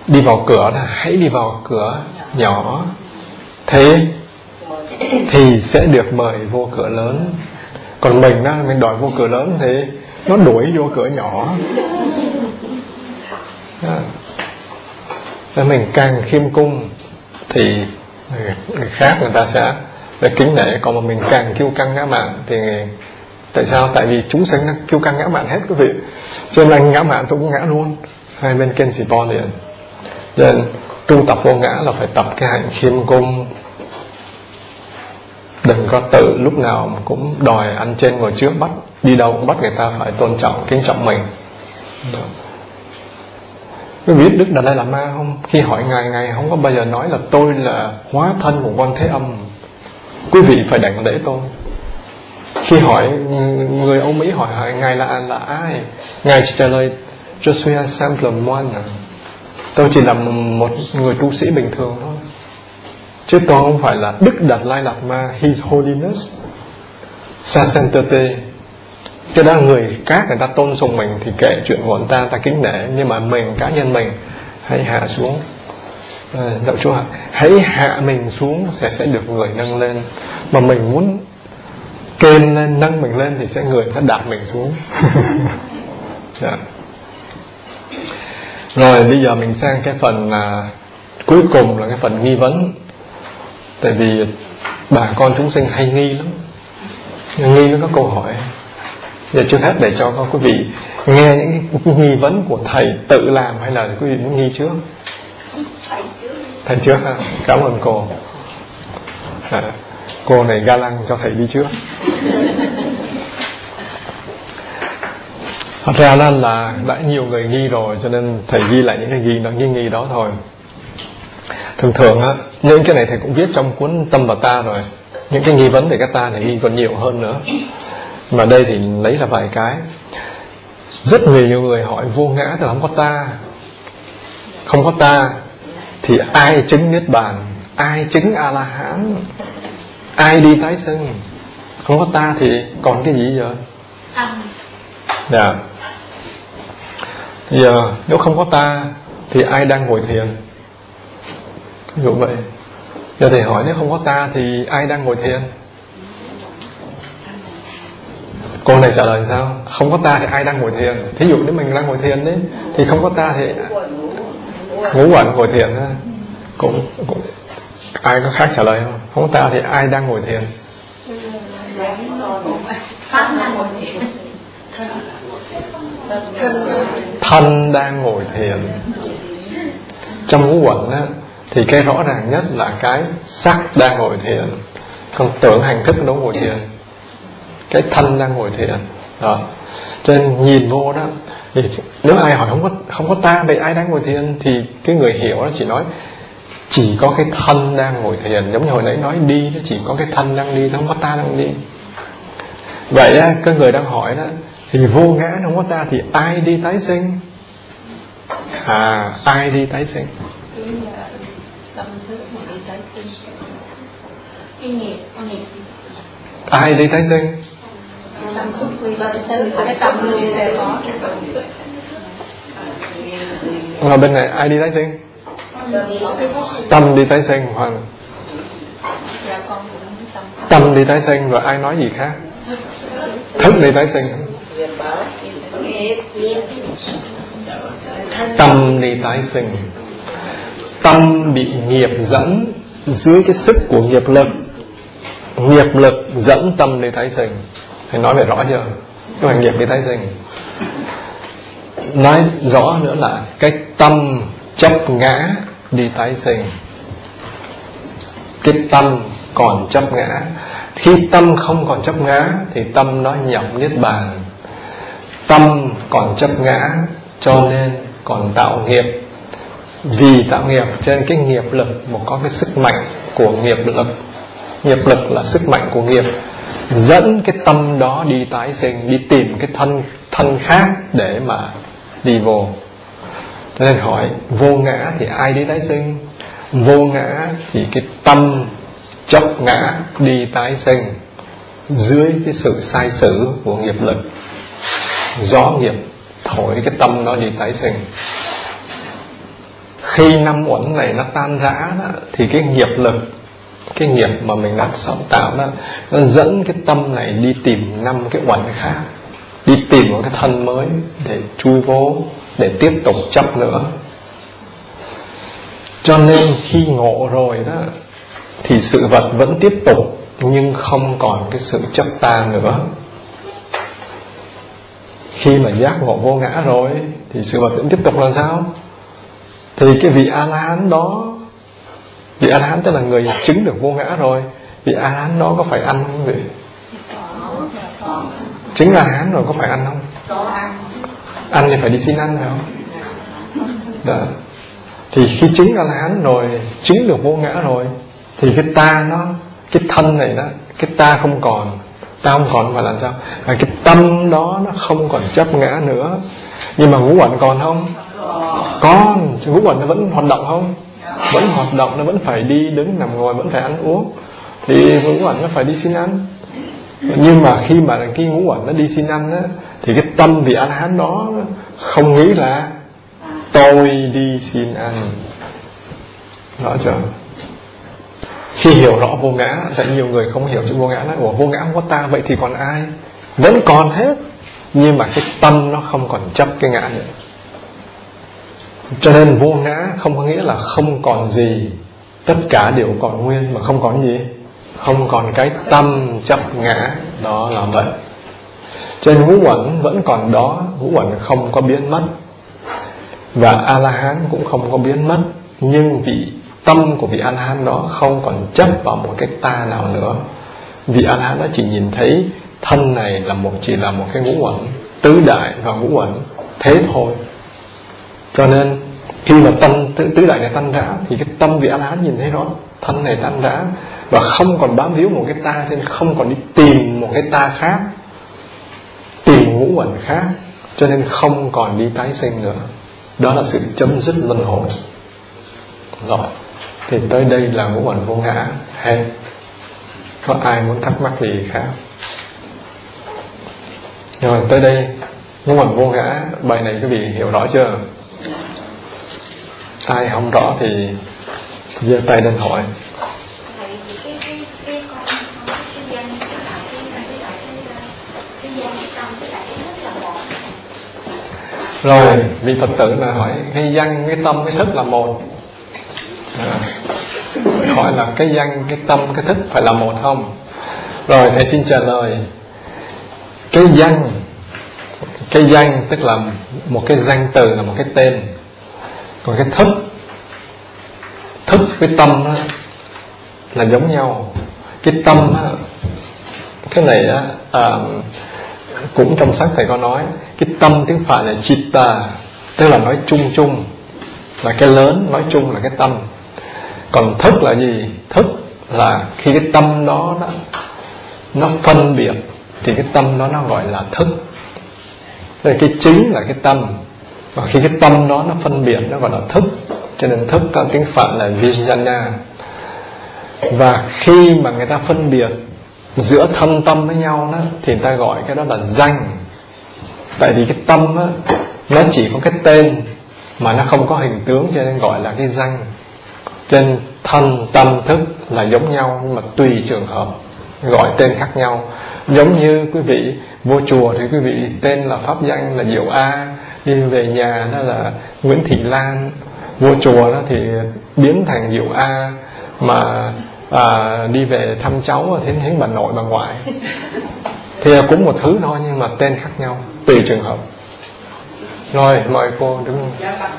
đi vào cửa là hãy đi vào cửa nhỏ. Thế thì sẽ được mời vô cửa lớn. Còn mình á, mình đòi vô cửa lớn thì nó đuổi vô cửa nhỏ. Nên mình càng khiêm cung thì người khác người ta sẽ để kính nể. Còn mà mình càng kiêu căng ngã mạn thì tại sao? Tại vì chúng sanh nó kiêu căng ngã mạn hết, quý vị. Cho nên ngã mạn tôi cũng ngã luôn. Hai bên kênh xì bo liền cho nên tu tập vô ngã là phải tập cái hạnh khiêm cung đừng có tự lúc nào cũng đòi ăn trên ngồi trước bắt. Đi đâu cũng bắt người ta phải tôn trọng kính trọng mình. Quý biết Đức đà Lai là ma không? Khi hỏi Ngài, Ngài không có bao giờ nói là tôi là hóa thân của quan Thế Âm. Quý vị phải đảnh lễ tôi. Khi hỏi người ông Mỹ hỏi, hỏi Ngài là là ai? Ngài chỉ trả lời Je suis un simple Tôi chỉ là một người tu sĩ bình thường thôi. Chứ toàn không phải là Đức Đạt Lai Lạt Ma, His Holiness, Sa Sanctity. Cái đó người khác người ta tôn sùng mình Thì kệ chuyện của người ta ta kính nể. Nhưng mà mình, cá nhân mình, Hãy hạ xuống. À, đạo Chúa Hãy hạ mình xuống sẽ sẽ được người nâng lên. Mà mình muốn kênh lên, nâng mình lên thì sẽ người sẽ đạp mình xuống. *laughs* Dạ. Rồi, bây giờ mình sang cái phần là cuối cùng là cái phần nghi vấn tại vì bà con chúng sinh hay nghi lắm. Nghi nó có câu hỏi. Giờ trước hết để cho các quý vị nghe những nghi vấn của thầy tự làm hay là quý vị muốn nghi trước? Thầy trước ha cảm ơn cô. À, cô này ga lăng cho thầy đi trước. Thật ra là, là đã nhiều người nghi rồi cho nên thầy ghi lại những cái nghi đó nghi nghi đó thôi thường thường á những cái này thầy cũng viết trong cuốn tâm và ta rồi. Những cái nghi vấn về các ta thì còn nhiều hơn nữa. Mà đây thì lấy là vài cái. Rất nhiều người hỏi vô ngã thì không có ta. Không có ta thì ai chứng niết bàn? Ai chứng a la hán ai đi tái sinh? Không có ta thì còn cái gì giờ? Dạ. Yeah. giờ nếu không có ta thì ai đang ngồi thiền? dụ vậy. Giờ thầy hỏi nếu không có ta thì ai đang ngồi thiền? Cô này trả lời sao? Không có ta thì ai đang ngồi thiền? Thí dụ nếu mình đang ngồi thiền đấy thì không có ta thì ngủ quẩn ngồi thiền đó. cũng, cũng ai có khác trả lời không? Không có ta thì ai đang ngồi thiền? Thân đang ngồi thiền. Trong ngũ quẩn á thì cái rõ ràng nhất là cái sắc đang ngồi thiền còn tưởng hành thức nó ngồi thiền. Cái thân đang ngồi thiền đó. Cho nên nhìn vô đó thì nếu ai hỏi không có không có ta vậy ai đang ngồi thiền? Thì cái người hiểu nó chỉ nói chỉ có cái thân đang ngồi thiền. Giống như hồi nãy nói đi nó chỉ có cái thân đang đi không có ta đang đi. Vậy á, cái người đang hỏi đó thì vô ngã không có ta thì ai đi tái sinh? À ai đi tái sinh? Ai lấy tái sinh? Và bên này ai đi tái sinh? Tâm đi tái sinh hoặc là Tâm đi tái sinh và ai nói gì khác? Thức đi tái sinh Tâm đi tái sinh tâm bị nghiệp dẫn dưới cái sức của nghiệp lực. Nghiệp lực dẫn tâm đi thái sinh. Thầy nói về rõ chưa? Cái là nghiệp đi thái sinh. Nói rõ nữa là cái tâm chấp ngã đi tái sinh. Cái tâm còn chấp ngã. Khi tâm không còn chấp ngã thì tâm nó nhập niết bàn. Tâm còn chấp ngã cho nên còn tạo nghiệp vì tạo nghiệp cho nên cái nghiệp lực một có cái sức mạnh của nghiệp lực. Nghiệp lực là sức mạnh của nghiệp. Dẫn cái tâm đó đi tái sinh, đi tìm cái thân thân khác để mà đi vô. Nên hỏi, vô ngã thì ai đi tái sinh? Vô ngã thì cái tâm chấp ngã đi tái sinh dưới cái sự sai sử của nghiệp lực. Gió nghiệp thổi cái tâm nó đi tái sinh khi năm uẩn này nó tan rã đó, thì cái nghiệp lực cái nghiệp mà mình đang sống tạo đó, nó dẫn cái tâm này đi tìm năm cái uẩn khác đi tìm một cái thân mới để chui vô để tiếp tục chấp nữa. Cho nên khi ngộ rồi đó thì sự vật vẫn tiếp tục nhưng không còn cái sự chấp ta nữa. Khi mà giác ngộ vô ngã rồi thì sự vật vẫn tiếp tục là sao? thì cái vị a la hán đó vị a la hán tức là người chứng được vô ngã rồi. Vị a la hán đó có phải ăn không vậy? Chứng a la hán rồi có phải ăn không? Ăn thì phải đi xin ăn phải không? Đó. thì khi chứng a la hán rồi chứng được vô ngã rồi thì cái ta nó cái thân này đó cái ta không còn ta không còn phải làm sao? À, cái tâm đó nó không còn chấp ngã nữa. Nhưng mà ngũ uẩn còn không? con Chú Hút nó vẫn hoạt động không? Vẫn hoạt động Nó vẫn phải đi đứng nằm ngồi Vẫn phải ăn uống. Thì ngũ quẩn nó phải đi xin ăn. Nhưng mà khi mà cái ngũ quẩn nó đi xin ăn á, Thì cái tâm vị A-la-hán đó Không nghĩ là Tôi đi xin ăn. Rõ chưa? Khi hiểu rõ vô ngã Tại nhiều người không hiểu chữ vô ngã nói Ủa vô ngã không có ta vậy thì còn ai? Vẫn còn hết Nhưng mà cái tâm nó không còn chấp cái ngã nữa cho nên vô ngã không có nghĩa là không còn gì. Tất cả đều còn nguyên mà không còn gì. Không còn cái tâm chấp ngã, đó là vậy. Cho nên ngũ quẩn vẫn còn đó, ngũ quẩn không có biến mất. Và a la hán cũng không có biến mất. Nhưng vị tâm của vị a la hán đó không còn chấp vào một cái ta nào nữa. Vị a la hán đã chỉ nhìn thấy thân này là một, chỉ là một cái ngũ quẩn tứ đại và ngũ quẩn thế thôi cho nên, khi mà tâm, tứ đại này tan rã, thì cái tâm vị a la hán nhìn thấy rõ, thân này tan rã, và không còn bám víu một cái ta nên không còn đi tìm một cái ta khác, tìm ngũ quẩn khác, cho nên không còn đi tái sinh nữa. Đó là sự chấm dứt luân hồi. Rồi, thì tới đây là ngũ quẩn vô ngã. Hay, có ai muốn thắc mắc gì khác? Rồi, tới đây, ngũ quẩn vô ngã, bài này quý vị hiểu rõ chưa? ai không rõ thì giơ tay lên hỏi. Rồi vị phật tử là hỏi cái văn cái tâm cái thức là một? À, hỏi là cái văn cái tâm cái thức phải là một không? Rồi thầy xin trả lời cái văn cái danh tức là một cái danh từ là một cái tên còn cái thức thức với tâm á, là giống nhau. Cái tâm á, cái này á, à, cũng trong sách thầy có nói cái tâm tiếng phạn là chitta tức là nói chung chung là cái lớn nói chung là cái tâm. Còn thức là gì? Thức là khi cái tâm đó nó, nó phân biệt thì cái tâm đó nó gọi là thức. Thế cái chính là cái tâm và khi cái tâm đó nó phân biệt nó gọi là thức. Cho nên thức theo tiếng phạn là vijana và khi mà người ta phân biệt giữa thân tâm với nhau đó thì người ta gọi cái đó là danh. Tại vì cái tâm đó, nó chỉ có cái tên mà nó không có hình tướng cho nên gọi là cái danh. Trên thân tâm thức là giống nhau nhưng mà tùy trường hợp. Gọi tên khác nhau. Giống như quý vị vô chùa thì quý vị tên là pháp danh là diệu a nhưng về nhà đó là Nguyễn Thị Lan vô chùa đó thì biến thành Diệu A mà à, đi về thăm cháu thấy thấy bà nội bà ngoại thì cũng một thứ thôi nhưng mà tên khác nhau tùy trường hợp rồi mời cô đứng dạ,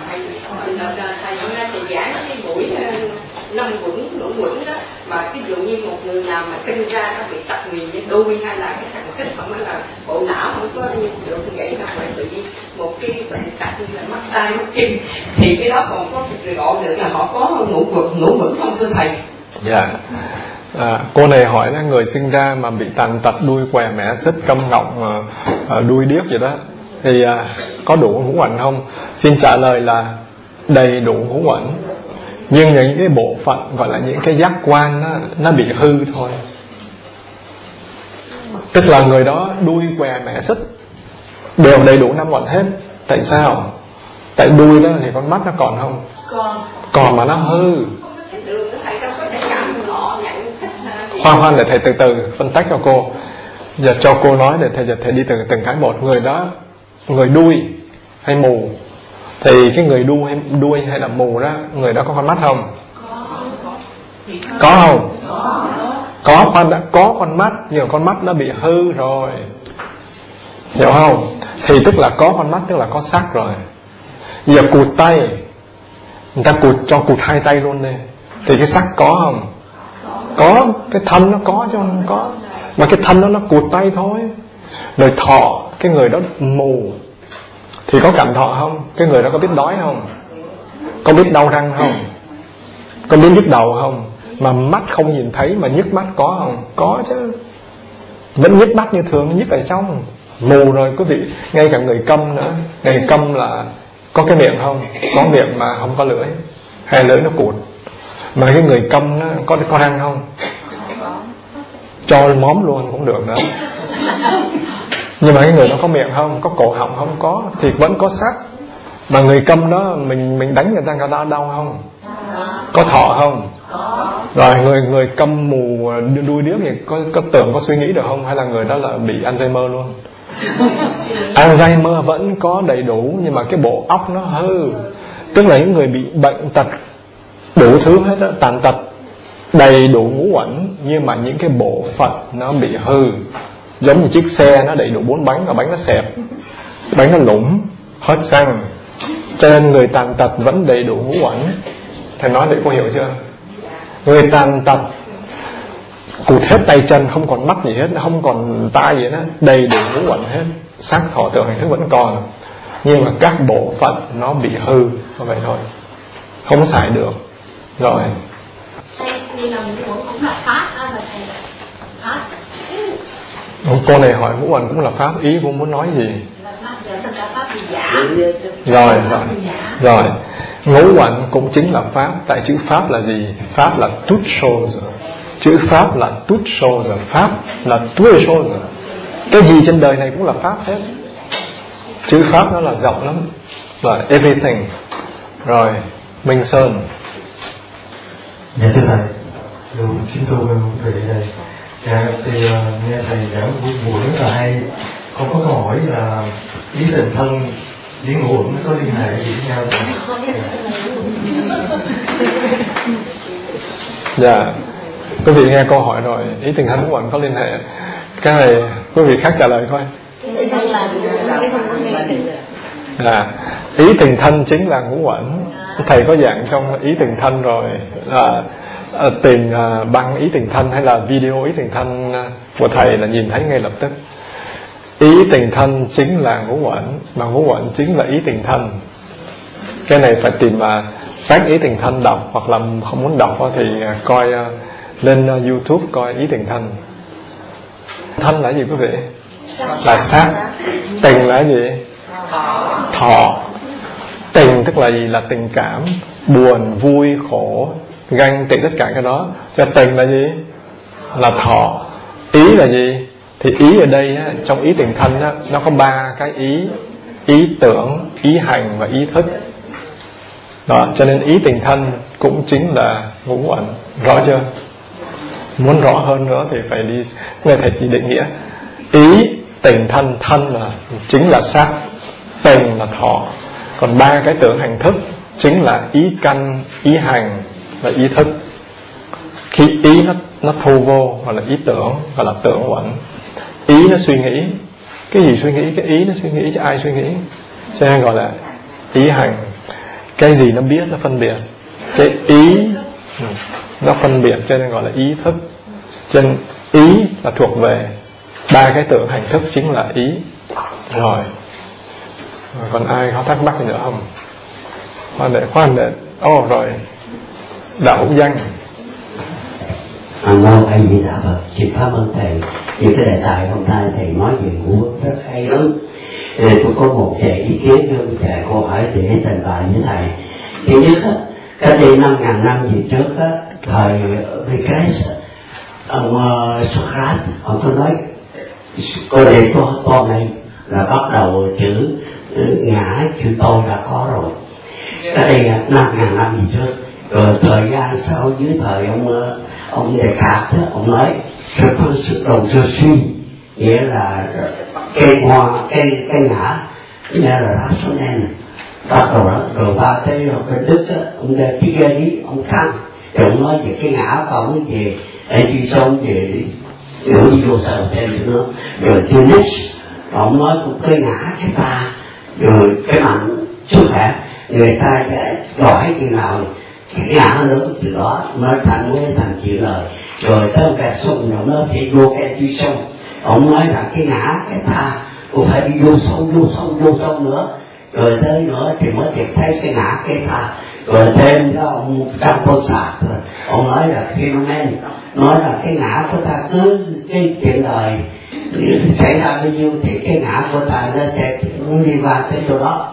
năm quẩn ngũ quẩn đó mà ví dụ như một người nào mà sinh ra nó bị tật nguyền như đuôi hay là cái thằng kích không phải là bộ não không có được nghĩ ra vậy tự nhiên một cái bệnh tật như là mắt tai mắt chân thì cái đó còn có gọi được là họ có ngũ quẩn ngũ quẩn không thưa thầy. Dạ. À, cô này hỏi là người sinh ra mà bị tàn tật đuôi què mẻ xích câm ngọng à, à, đuôi điếc vậy đó thì à, có đủ ngũ uẩn không? Xin trả lời là đầy đủ ngũ uẩn nhưng những cái bộ phận gọi là những cái giác quan nó, nó bị hư thôi. Tức là người đó đuôi què mẹ xích. Đều đầy đủ năm uẩn hết. Tại sao? Tại đuôi đó thì con mắt nó còn không? Còn. Mà nó hư. Khoan khoan để thầy từ từ phân tách cho cô. Và cho cô nói để thầy giờ thầy đi từng từng cái một người đó người đuôi hay mù thì cái người đuôi đuôi hay là mù đó, người đó có con mắt không? Có không? Có con đã có con mắt, nhưng con mắt nó bị hư rồi. Hiểu không? Thì tức là có con mắt, tức là có sắc rồi. Giờ cụt tay. Người ta cụt cho cụt hai tay luôn đi thì cái sắc có không? Có. Cái thân nó có cho không? Có. Mà cái thân nó nó cụt tay thôi. Rồi thọ, cái người đó mù thì có cảm thọ không? Cái người đó có biết đói không? Có biết đau răng không? Ừ. Có biết nhức đầu không? Mà mắt không nhìn thấy mà nhức mắt có không? Có chứ. Vẫn nhức mắt như thường nhức ở trong. Mù rồi quý vị. Ngay cả người câm nữa. Người câm là có cái miệng không? Có miệng mà không có lưỡi. Hay lưỡi nó cuộn. Mà cái người câm nó có có răng không? Cho móm luôn cũng được nữa. *laughs* nhưng mà cái người đó có miệng không? Có cổ họng không? Có. Thì vẫn có sắc mà người câm đó mình mình đánh người ta người ta đau không? Có thọ không? Rồi người người câm mù ờ, đuôi điếc thì có, có tưởng có suy nghĩ được không? Hay là người đó là bị Alzheimer luôn? *laughs* Alzheimer vẫn có đầy đủ nhưng mà cái bộ óc nó hư. Tức là những người bị bệnh tật đủ thứ hết đó, tàn tật đầy đủ ngũ uẩn nhưng mà những cái bộ phận nó bị hư giống như chiếc xe nó đầy đủ bốn bánh và bánh nó xẹp. Bánh nó lủng hết xăng. Cho nên người tàn tật vẫn đầy đủ ngũ uẩn. Thầy nói để cô hiểu chưa? Người tàn tật cụt hết tay chân không còn mắt gì hết không còn tai gì hết đầy đủ ngũ uẩn hết. Sắc thọ tưởng hành thức vẫn còn. Nhưng mà các bộ phận nó bị hư như vậy thôi. Không xài được. Rồi. Thầy, Ông cô này hỏi Ngũ Hành cũng là Pháp, Ý cũng muốn nói gì? Rồi rồi Rồi. Ngũ Hành cũng chính là Pháp, Tại chữ Pháp là gì? Pháp là tút sô Chữ Pháp là tút sô Pháp là tuê sô Cái gì trên đời này cũng là Pháp hết. Chữ Pháp nó là rộng lắm. Rồi, everything. Rồi, Minh Sơn. Dạ thưa thầy, Chúng tôi về đây. Dạ, thì uh, nghe thầy giảng buổi buổi rất là hay. Con có câu hỏi là ý tình thân diễn ngũ nó có liên hệ gì với nhau không? *laughs* Dạ. dạ, quý vị nghe câu hỏi rồi, ý tình thân của mình có liên hệ. Cái này quý vị khác trả lời thôi. là dạ, ý tình thân chính là ngũ uẩn thầy có dạng trong ý tình thân rồi là Ờ, tìm à, băng ý tình thân hay là video ý tình thân à, của thầy là nhìn thấy ngay lập tức. Ý tình thân chính là ngũ uẩn mà ngũ uẩn chính là ý tình thân. Cái này phải tìm mà sáng ý tình thân đọc hoặc là không muốn đọc thì à, coi lên youtube coi ý tình thân. Thân là gì quý vị? Là sát tình là gì? Thọ tình tức là gì? Là tình cảm buồn vui khổ ganh tị tất cả cái đó. Cho tình là gì? Là thọ. Ý là gì? Thì ý ở đây á, trong ý tình thân á, nó có ba cái ý. Ý tưởng ý hành và ý thức. Đó cho nên ý tình thân cũng chính là ngũ uẩn. Rõ chưa? Muốn rõ hơn nữa thì phải đi nghe thầy chỉ định nghĩa. Ý tình thân thân là chính là sắc tình là thọ còn ba cái tưởng hành thức chính là ý căn, ý hành và ý thức. Khi ý nó nó thu vô hoặc là ý tưởng hoặc là tưởng quẩn, ý nó suy nghĩ. Cái gì suy nghĩ? Cái ý nó suy nghĩ cho ai suy nghĩ? Cho nên gọi là ý hành. Cái gì nó biết nó phân biệt. Cái ý ừ, nó phân biệt, cho nên gọi là ý thức. Cho nên ý là thuộc về ba cái tưởng hành thức chính là ý. Rồi còn ai có thắc mắc nữa không? khoan để khoan để, ô oh, rồi. Đạo văn. À, anh Long anh gì Đà Phật Xin Pháp ơn Thầy Những cái đề tài hôm nay Thầy nói về ngũ rất hay lắm Nên tôi có một vài ý kiến hơn vài câu hỏi để trình bày với Thầy Thứ nhất á, cách đây năm ngàn năm về trước á, Thời Vikas Ông uh, Socrates Ông có nói Cô đề con, con này là bắt đầu chữ ngã chữ tôi đã có rồi. Dạ. Cái đây năm ngàn năm gì trước. Rồi thời gian sau dưới thời ông ờ, ông đề cạp đó ông nói rồi con sự đồng cho suy. Nghĩa là cây hoa cây cây ngã nghĩa là rác xuống đen. Bắt đầu đó rồi ba thế rồi ờ, cái đức đó, ông đề đi ông khăn rồi ông nói về cái ngã và ông về anh đi xong về đi vô sao tên nữa rồi Tunis ông nói cũng cái ngã cái ta rồi cái mạng sức khỏe người ta sẽ giỏi chừng nào cái ngã lớn từ đó nó thành mới thành chịu lời rồi tới một cái sông nào nó sẽ vô cái duy sông ông nói rằng cái ngã cái ta cũng phải đi vô sâu vô sâu vô sâu nữa rồi tới nữa thì mới tìm thấy cái ngã cái ta rồi thêm đó ông trong con sạc rồi ông nói là khi nó nghe nói là cái ngã của ta cứ cái chuyện đời nói cái ngã của ta nó sẽ đi vào cái chỗ đó.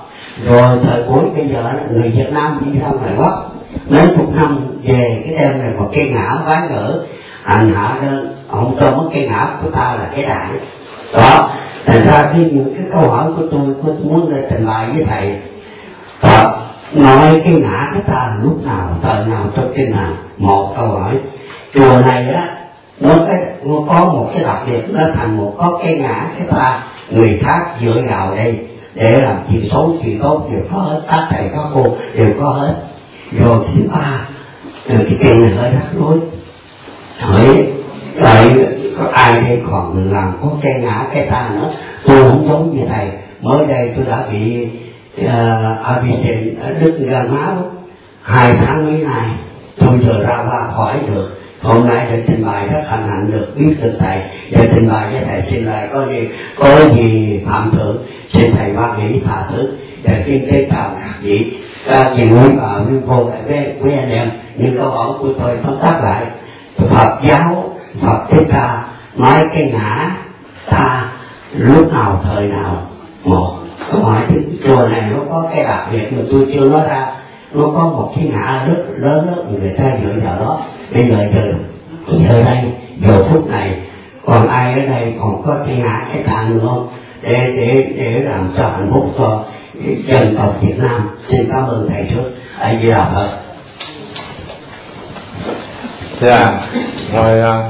rồi thời cuối bây giờ là người Việt Nam đi ra ngoài quốc lấy chút thăm về cái đem về một cái ngã váng ngỡ à, anh họ không cho cái ngã của ta là cái đại. đó, thành ra khi những cái câu hỏi của tôi muốn lại trình bày với thầy. hoặc nói cái ngã của ta lúc nào, thời nào trong cái nào một câu hỏi chùa này á nó cái nó có một cái đặc biệt nó thành một có cái ngã cái ta người khác dựa vào đây để làm chuyện xấu chuyện tốt đều có hết các thầy các cô đều có hết. Rồi thứ ba rồi cái tiền hơi rắc rối. Hỏi tại có ai đây còn làm có cái ngã cái ta nữa? Tôi không giống như thầy. Mới đây tôi đã bị ờ, uh, avicen đứt gan máu hai tháng mấy này tôi giờ ra ra khỏi được hôm nay đã trình bày các hành hạnh được biết từ thầy và trình bày với thầy xin lại có gì có gì phạm thượng xin thầy quan nghĩ tha thứ và kiên tế chào các vị các vị quý bà nguyên cô lại với quý anh em những câu hỏi của tôi tóm tắt lại phật giáo phật thích ca nói cái ngã ta lúc nào thời nào một câu hỏi thứ chùa này nó có cái đặc biệt mà tôi chưa nói ra nó có một cái ngã rất lớn đó, người ta dựa vào đó cái lời từ giờ đây giờ phút này còn ai ở đây còn có cái ngã cái tạng nữa để để để làm cho hạnh phúc cho dân tộc Việt Nam. Xin cảm ơn thầy trước. Ở Di Đà dạ. Rồi à,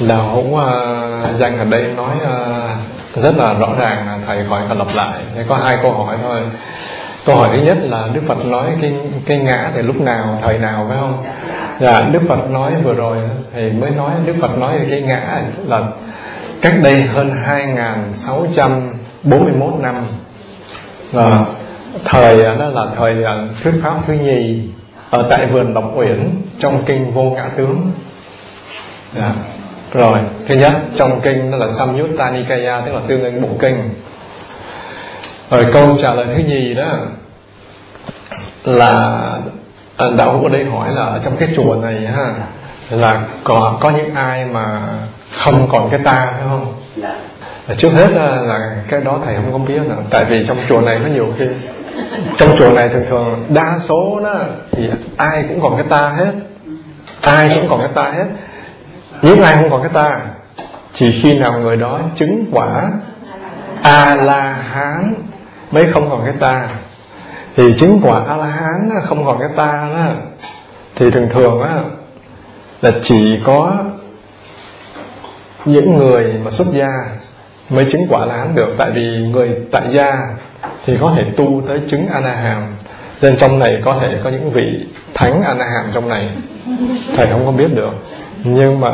đạo hữu uh, danh ở đây nói uh, rất là rõ ràng thầy khỏi cần lặp lại. Thế có hai câu hỏi thôi câu hỏi thứ nhất là đức phật nói cái cái ngã thì lúc nào thời nào phải không dạ đức phật nói vừa rồi thì mới nói đức phật nói cái ngã là cách đây hơn 2641 năm và thời đó là thời à, thuyết pháp thứ nhì ở tại vườn Độc Uyển trong kinh Vô Ngã Tướng. Dạ. Rồi, thứ nhất trong kinh đó là Samyutta Nikaya tức là tương ứng bộ kinh rồi câu trả lời thứ nhì đó là à, đạo hữu ở đây hỏi là ở trong cái chùa này ha là có có những ai mà không còn cái ta phải không? Dạ. Trước hết là, là cái đó thầy không có biết là tại vì trong chùa này nó nhiều khi trong chùa này thường thường đa số đó thì ai cũng còn cái ta hết ai cũng còn cái ta hết những ai không còn cái ta chỉ khi nào người đó chứng quả a la hán mới không còn cái ta. Thì chứng quả a la hán không còn cái ta đó thì thường thường á, là chỉ có những người mà xuất gia mới chứng quả la hán được. Tại vì người tại gia thì có thể tu tới chứng a la hàm nên trong này có thể có những vị thánh a la hàm trong này. Thầy không có biết được. Nhưng mà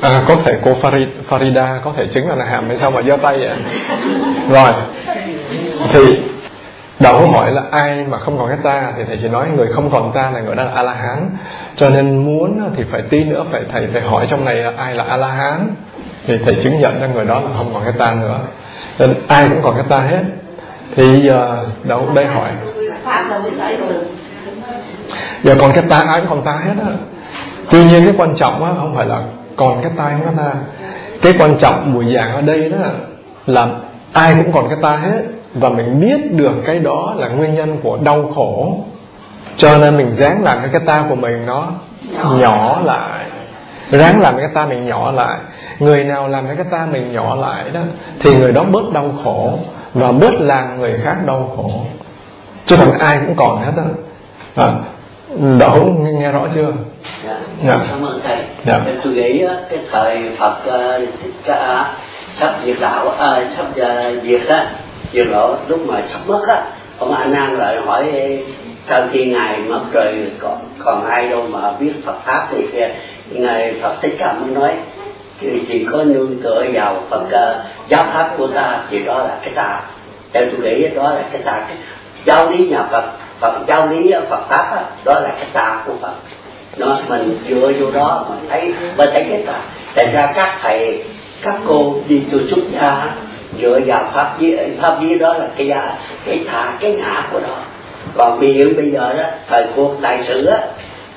À, có thể cô Farida có thể chứng là là hàm hay sao mà giơ tay vậy? Rồi. Thì đạo hỏi là ai mà không còn cái ta Thì thầy chỉ nói người không còn ta là người đang là A-la-hán. Cho nên muốn thì phải tin nữa phải thầy phải hỏi trong này là ai là A-la-hán. Thì thầy chứng nhận cho người đó là không còn cái ta nữa. Nên ai cũng còn cái ta hết. Thì giờ uh, đạo đây hỏi. Giờ còn cái ta ai cũng còn ta hết á. Tuy nhiên cái quan trọng á, không phải là còn cái tai của ta. Cái quan trọng buổi giảng ở đây đó là ai cũng còn cái ta hết. Và mình biết được cái đó là nguyên nhân của đau khổ. Cho nên mình ráng làm cái ta của mình nó nhỏ. lại. Ráng làm cái ta mình nhỏ lại. Người nào làm cái ta mình nhỏ lại đó thì người đó bớt đau khổ và bớt làm người khác đau khổ. Cho nên ai cũng còn hết đó. À, Đậu nghe rõ chưa? Dạ. dạ. Cảm ơn thầy. Dạ. Tôi nghĩ cái thời Phật ờ, thích ca à, sắp diệt đạo à, sắp à, diệt á diệt lộ lúc mà sắp mất á ông a nan lại hỏi sau khi ngài mất rồi còn còn ai đâu mà biết Phật pháp thì kia ngài Phật thích ca mới nói thì chỉ có nương tựa vào Phật uh, giáo pháp của ta thì đó là cái ta theo tôi nghĩ đó là cái ta cái giáo lý nhà Phật phật giáo lý Phật pháp đó là cái tà của Phật. Nó mình dựa vô đó, mình thấy mình thấy cái tà. Thành ra các thầy, các cô đi tu xuất gia, dựa vào pháp lý pháp lý đó là cái giá cái thả cái ngã của đó. Còn hiện bây giờ đó, thời cuộc đại sự á,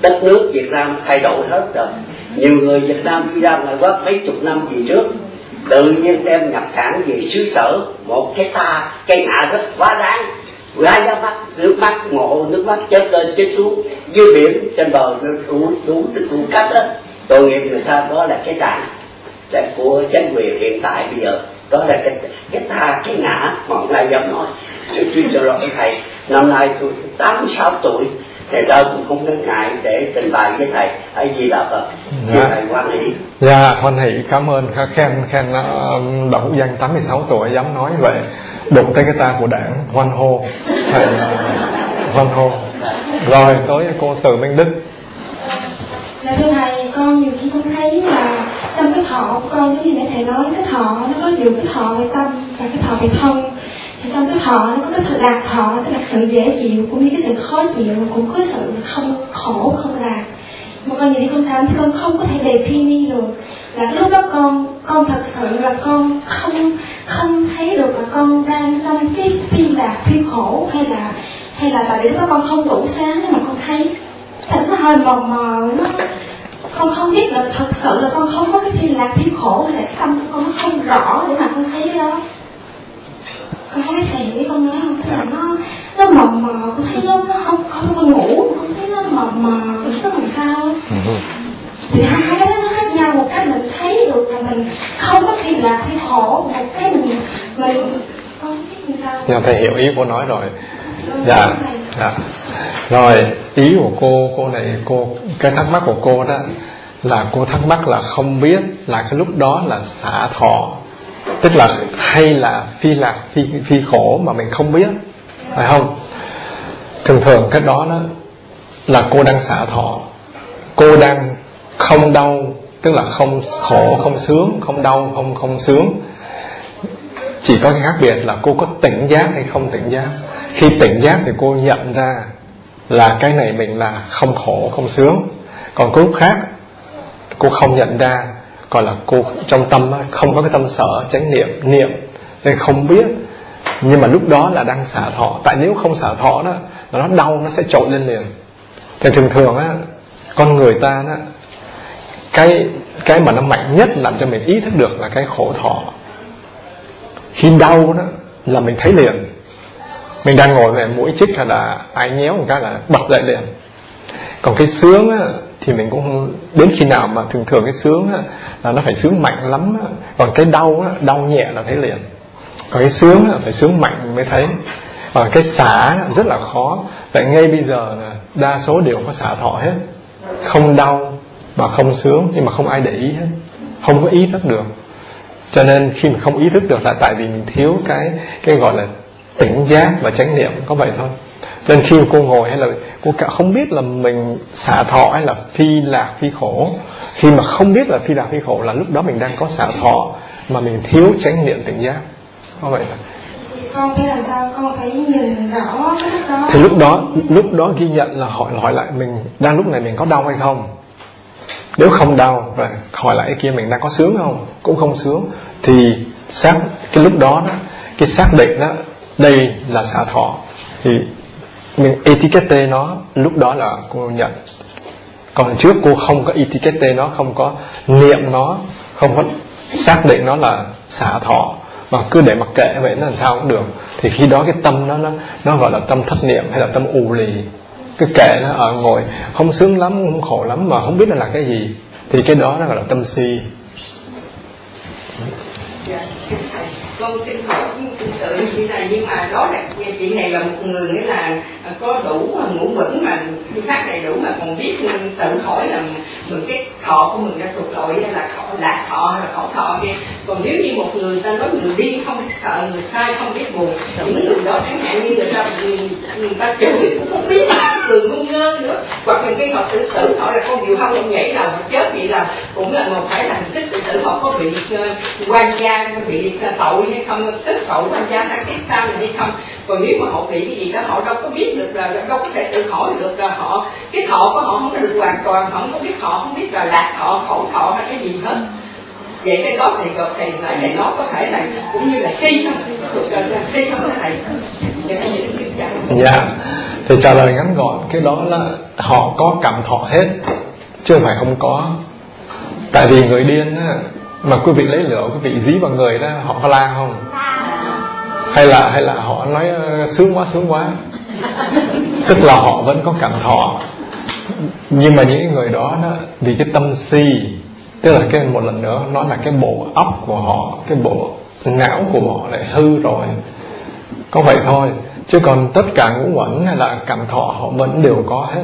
đất nước Việt Nam thay đổi hết rồi. Nhiều người Việt Nam đi ra ngoài quốc mấy chục năm gì trước, tự nhiên đem nhập cản về xứ sở. Một cái ta cái ngã rất quá đáng ra ra mắt nước mắt ngộ nước mắt chết lên chết xuống dưới biển trên bờ nó xuống xuống tức xuống cách đó. Tội nghiệp người ta đó là cái tàn là của chính quyền hiện tại bây giờ. Đó là cái cái ta cái ngã mà ông lại dám nói. Tôi xin cho lỗi thầy năm nay tôi 86 tuổi thầy đâu cũng không có ngại để trình bày với thầy. Ở gì đọc rồi dạ. thầy quan hỷ. Dạ hoan hỷ cảm ơn. Khen khen ờ, đậu danh 86 tuổi dám nói vậy đục tay cái ta của đảng, hoan hô. Thầy, hoan hô. Rồi, tới cô từ minh đức. Là thưa thầy, con nhiều khi con thấy là trong cái thọ của con, giống gì nãy thầy nói, cái thọ nó có nhiều cái thọ về tâm và cái thọ về thân. Thì trong cái thọ nó có cái lạc thọ, cái lạc sự dễ chịu, cũng như cái sự khó chịu, cũng có sự không khổ, không lạc. Mà con nhiều khi con cảm thấy con không có thể đề thi ni được là lúc đó con con thật sự là con không không thấy được là con đang trong cái phiên lạc phiên khổ hay là hay là tại vì lúc đó con không đủ sáng mà con thấy thật nó hơi mờ mờ nó con không biết là thật sự là con không có cái phiên lạc phiên khổ hay là cái tâm của con nó không rõ để mà con thấy cái đó con thấy thầy với con nói không tức là nó nó mờ mờ con thấy giống nó không không có ngủ con thấy nó mờ mờ nó làm sao thì hai cái đó nó một cách mình thấy được là mình không có kỳ lạc hay khổ một cái mình mình không biết như sao nhưng thầy hiểu ý cô nói rồi. Dạ dạ. Rồi, ý của cô cô này, cô, cái thắc mắc của cô đó là cô thắc mắc là không biết là cái lúc đó là xả thọ, tức là hay là phi lạc, phi phi khổ mà mình không biết, phải không? Thường thường cái đó đó là cô đang xả thọ. Cô đang không đau tức là không khổ, không sướng, không đau, không không sướng. Chỉ có cái khác biệt là cô có tỉnh giác hay không tỉnh giác. Khi tỉnh giác thì cô nhận ra là cái này mình là không khổ, không sướng. Còn cái lúc khác, cô không nhận ra còn là cô trong tâm không có cái tâm sở, chánh niệm niệm. Nên không biết. Nhưng mà lúc đó là đang xả thọ. Tại nếu không xả thọ đó nó đau, nó sẽ trội lên liền. Thì thường thường á, con người ta đó cái cái mà nó mạnh nhất làm cho mình ý thức được là cái khổ thọ. Khi đau đó là mình thấy liền. Mình đang ngồi về mũi chích hay là ai nhéo một cái là bật dậy liền. Còn cái sướng á, thì mình cũng đến khi nào mà thường thường cái sướng á, là nó phải sướng mạnh lắm á. còn cái đau á, đau nhẹ là thấy liền. Còn cái sướng á, phải sướng mạnh mới thấy. Còn cái xả rất là khó. Tại ngay bây giờ là đa số đều có xả thọ hết. Không đau mà không sướng nhưng mà không ai để ý hết. Không có ý thức được. Cho nên khi mà không ý thức được là tại vì mình thiếu cái cái gọi là tỉnh giác và chánh niệm có vậy thôi. Cho nên khi cô ngồi hay là cô cả không biết là mình xả thọ hay là phi lạc phi khổ khi mà không biết là phi lạc phi khổ là lúc đó mình đang có xả thọ mà mình thiếu chánh niệm tỉnh giác. Có vậy thôi. Con phải làm sao con phải nhìn rõ cái đó? Thì lúc đó lúc đó ghi nhận là hỏi hỏi lại mình đang lúc này mình có đau hay không? nếu không đau và hỏi lại kia mình đang có sướng không? Cũng không sướng. Thì xác cái lúc đó, đó cái xác định đó đây là xả thọ. Thì mình etikette nó lúc đó là cô nhận. Còn trước cô không có etiquette nó không có niệm nó không có xác định nó là xả thọ. Mà cứ để mặc kệ vậy nó làm sao cũng được. Thì khi đó cái tâm nó nó nó gọi là tâm thất niệm hay là tâm u lì cứ kệ nó à, ngồi. Không sướng lắm không khổ lắm mà không biết nó là cái gì. Thì cái đó nó gọi là tâm si. Dạ, Con xin hỏi tương tự như này nhưng mà đó là chị này là một người nghĩa là có đủ ngủ vững mà sinh sát đầy đủ mà còn biết tự hỏi là mình cái thọ của mình đã thuộc loại là thọ là thọ hay là khổ thọ kia còn nếu như một người ta nói người điên không biết sợ người sai không biết buồn những người đó chẳng hạn như người ta người ta chửi cũng không biết từ ngu ngơ nữa. Hoặc nhiều khi học tự tử họ là không diều hâu không nhảy đầu mà chết vậy là cũng là một phải là hình thức tự tử họ có bị ờ, quan gia bị ờ, tội hay không, tức tội quan gia đã tiếp sau này hay không. Còn nếu mà họ bị cái gì đó, họ đâu có biết được là đâu có thể tự hỏi được là họ, cái thọ của họ không có được hoàn toàn, họ không có biết họ không biết là lạc thọ, khổ thọ hay cái gì hết. Vậy cái đó thì gặp thầy nói để nó có thể là cũng như là si không thực là si không thầy. Dạ. dạ. Thầy trả lời ngắn gọn Cái đó là họ có cảm thọ hết Chứ không phải không có. Tại vì người điên á, Mà quý vị lấy lửa quý vị dí vào người đó Họ có la không? Hay là hay là họ nói sướng quá sướng quá. *laughs* Tức là họ vẫn có cảm thọ. Nhưng mà những người đó, đó Vì cái tâm si Tức là cái một lần nữa Nó là cái bộ óc của họ Cái bộ não của họ lại hư rồi. Có vậy thôi chứ còn tất cả ngũ uẩn hay là cảm thọ họ vẫn đều có hết.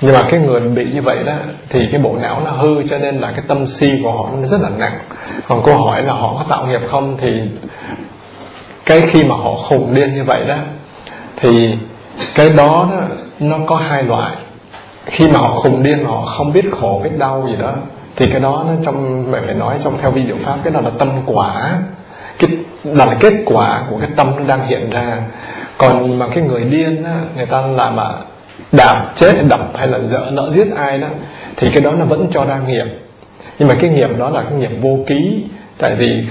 Nhưng mà cái người bị như vậy đó thì cái bộ não nó hư cho nên là cái tâm si của họ nó rất là nặng. Còn câu hỏi là họ có tạo nghiệp không thì cái khi mà họ khùng điên như vậy đó thì cái đó, đó nó có hai loại. Khi mà họ khùng điên họ không biết khổ biết đau gì đó thì cái đó nó trong mình phải nói trong theo vi diệu pháp cái đó là tâm quả. Cái là kết quả của cái tâm nó đang hiện ra còn mà cái người điên á, người ta làm mà đạp chết đập hay là dỡ nợ giết ai đó thì cái đó nó vẫn cho ra nghiệp. Nhưng mà cái nghiệp đó là cái nghiệp vô ký. Tại vì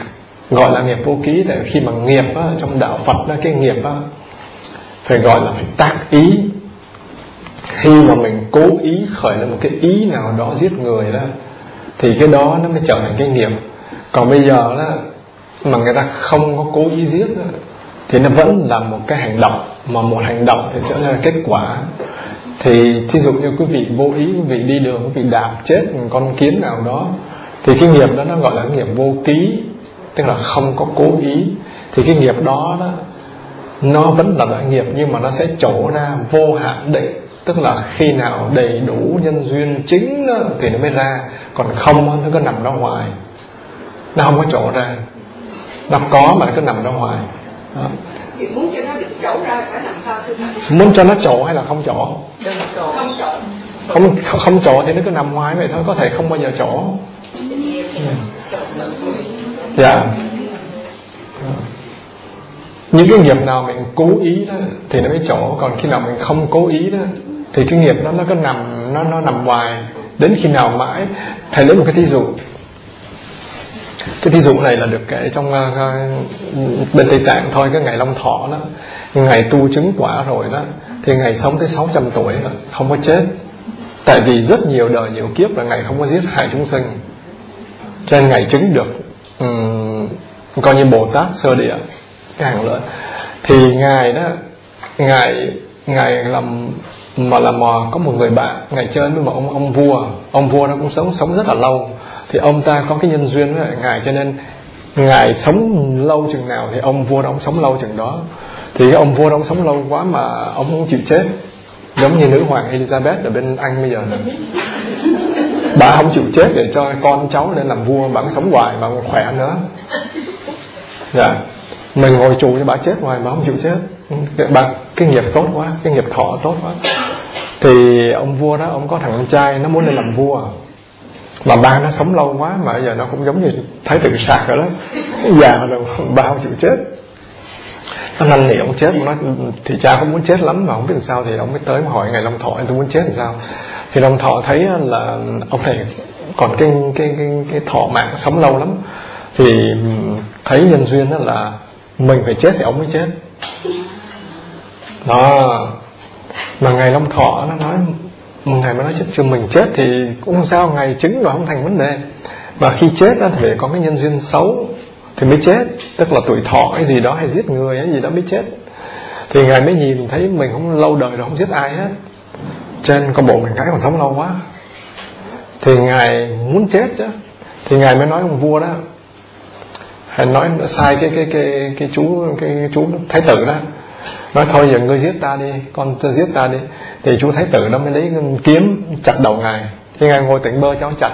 gọi là nghiệp vô ký tại khi mà nghiệp á, trong đạo Phật đó cái nghiệp á, phải gọi là phải tác ý. Khi mà mình cố ý khởi lên một cái ý nào đó giết người đó thì cái đó nó mới trở thành cái nghiệp. Còn bây giờ đó mà người ta không có cố ý giết đó, thì nó vẫn là một cái hành động mà một hành động thì sẽ là kết quả. Thì thí dụ như quý vị vô ý quý vị đi đường quý vị đạp chết một con kiến nào đó thì cái nghiệp đó nó gọi là nghiệp vô ký tức là không có cố ý. Thì cái nghiệp đó, đó nó vẫn là loại nghiệp nhưng mà nó sẽ trổ ra vô hạn định tức là khi nào đầy đủ nhân duyên chính đó, thì nó mới ra còn không nó cứ nằm đó ngoài nó không có trổ ra. Nó có mà nó cứ nằm đó ngoài Ờ. muốn cho nó được chỗ ra phải làm sao thưa muốn cho nó chỗ hay là không chỗ không chỗ không không chỗ thì nó cứ nằm ngoài vậy thôi có thể không bao giờ chỗ dạ. Yeah. những cái nghiệp nào mình cố ý đó thì nó mới chỗ còn khi nào mình không cố ý đó thì cái nghiệp đó nó cứ nằm nó nó nằm ngoài đến khi nào mãi thầy lấy một cái thí dụ cái thí dụ này là được kể trong uh, bên tây tạng thôi cái ngày long thọ đó. Ngày tu chứng quả rồi đó thì ngày sống tới 600 tuổi đó, không có chết. Tại vì rất nhiều đời nhiều kiếp là ngày không có giết hại chúng sinh. Cho nên ngày chứng được um, coi như bồ tát sơ địa càng lớn. Thì ngài đó ngài ngài làm mà là mò có một người bạn ngày chơi với một ông ông vua. Ông vua nó cũng sống sống rất là lâu thì ông ta có cái nhân duyên với ngài, cho nên ngài sống lâu chừng nào thì ông vua đó ông sống lâu chừng đó. Thì cái ông vua đó ông sống lâu quá mà ông không chịu chết. Giống như nữ hoàng Elizabeth ở bên Anh bây giờ. Bà không chịu chết để cho con cháu nên làm vua, bà sống hoài, bà còn khỏe nữa. Dạ. Mình ngồi tù cho bà chết hoài, bà không chịu chết. Bà, cái nghiệp tốt quá, cái nghiệp thọ tốt quá. Thì ông vua đó, ông có thằng con trai, nó muốn lên làm vua mà ba nó sống lâu quá mà giờ nó cũng giống như thái tử sạc rồi đó. Già rồi ba không chịu chết. Nó năn nỉ ông chết nó thì cha không muốn chết lắm mà không biết làm sao thì ông mới tới hỏi ngày long thọ anh tôi muốn chết làm sao? Thì long thọ thấy là ông này còn cái cái cái, cái thọ mạng sống lâu lắm. Thì thấy nhân duyên đó là mình phải chết thì ông mới chết. Đó. Mà ngày long thọ nó nói ngày mới nói chứ trường mình chết thì cũng không sao ngày chứng rồi không thành vấn đề. Và khi chết đó thì phải có cái nhân duyên xấu thì mới chết. Tức là tuổi thọ cái gì đó hay giết người cái gì đó mới chết. Thì ngài mới nhìn thấy mình không lâu đời rồi không giết ai hết. Trên con bộ mình cái còn sống lâu quá. Thì ngài muốn chết chứ. Thì ngài mới nói ông vua đó. Hay nói sai cái cái cái cái chú cái, cái chú thái tử đó nói, thôi giờ ngươi giết ta đi, con ta giết ta đi. Thì chú thái tử nó mới lấy kiếm chặt đầu ngài. Thì ngài ngồi tỉnh bơ cho nó chặt.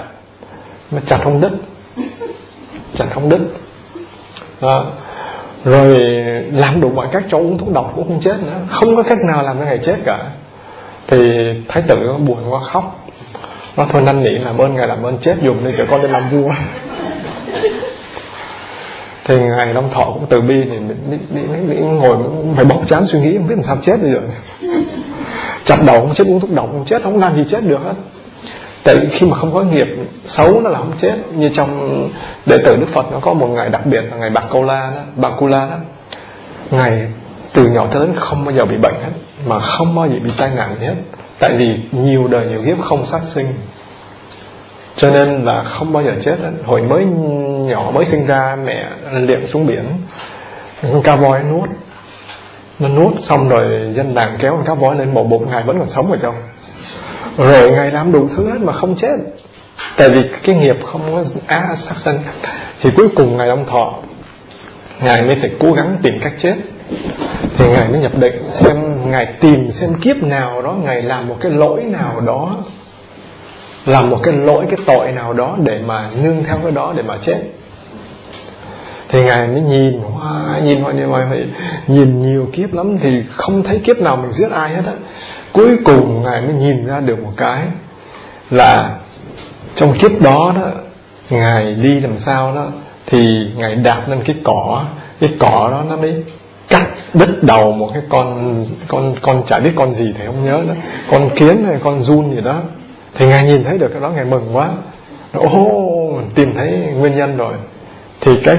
Mà chặt không đứt. Chặt không đứt. Đó. rồi làm đủ mọi cách cho uống thuốc độc cũng không chết nữa. Không có cách nào làm cho ngài chết cả. Thì thái tử nó buồn quá, khóc. Nó thôi năn nỉ làm ơn ngài, làm ơn chết dùng đi cho con đi làm vua thì ngày long thọ cũng từ bi thì mình đi, đi, đi, đi ngồi phải bỏ chán suy nghĩ không biết làm sao chết bây giờ. Chặt đầu không chết uống thuốc độc không chết không làm gì chết được hết. Tại khi mà không có nghiệp xấu nó là không chết. Như trong đệ tử đức phật nó có một ngày đặc biệt là ngày bạc câu la đó bạc cô la đó. Ngày từ nhỏ tới lớn không bao giờ bị bệnh hết mà không bao giờ bị tai nạn hết. Tại vì nhiều đời nhiều kiếp không sát sinh cho nên là không bao giờ chết hồi mới nhỏ mới sinh ra, mẹ liệm xuống biển. Con cá voi nuốt. Nó nuốt xong rồi dân làng kéo con cá voi lên một bụng ngày vẫn còn sống ở trong. Rồi ngày làm đủ thứ hết mà không chết. Tại vì cái nghiệp không có á, sát sanh. Thì cuối cùng ngày ông thọ. Ngài mới phải cố gắng tìm cách chết. Thì ngài mới nhập định xem ngài tìm xem kiếp nào đó, ngài làm một cái lỗi nào đó làm một cái lỗi, cái tội nào đó để mà nương theo cái đó để mà chết. Thì ngài mới nhìn hoài nhìn hoài nhìn hoài nhìn nhiều kiếp lắm thì không thấy kiếp nào mình giết ai hết á. Cuối cùng ngài mới nhìn ra được một cái là trong kiếp đó đó, ngài đi làm sao đó, thì ngài đạp lên cái cỏ cái cỏ đó nó mới cắt đứt đầu một cái con con con chả biết con gì thì không nhớ đó con kiến hay con run gì đó thì ngài nhìn thấy được cái đó ngài mừng quá. Ô oh, tìm thấy nguyên nhân rồi. Thì cái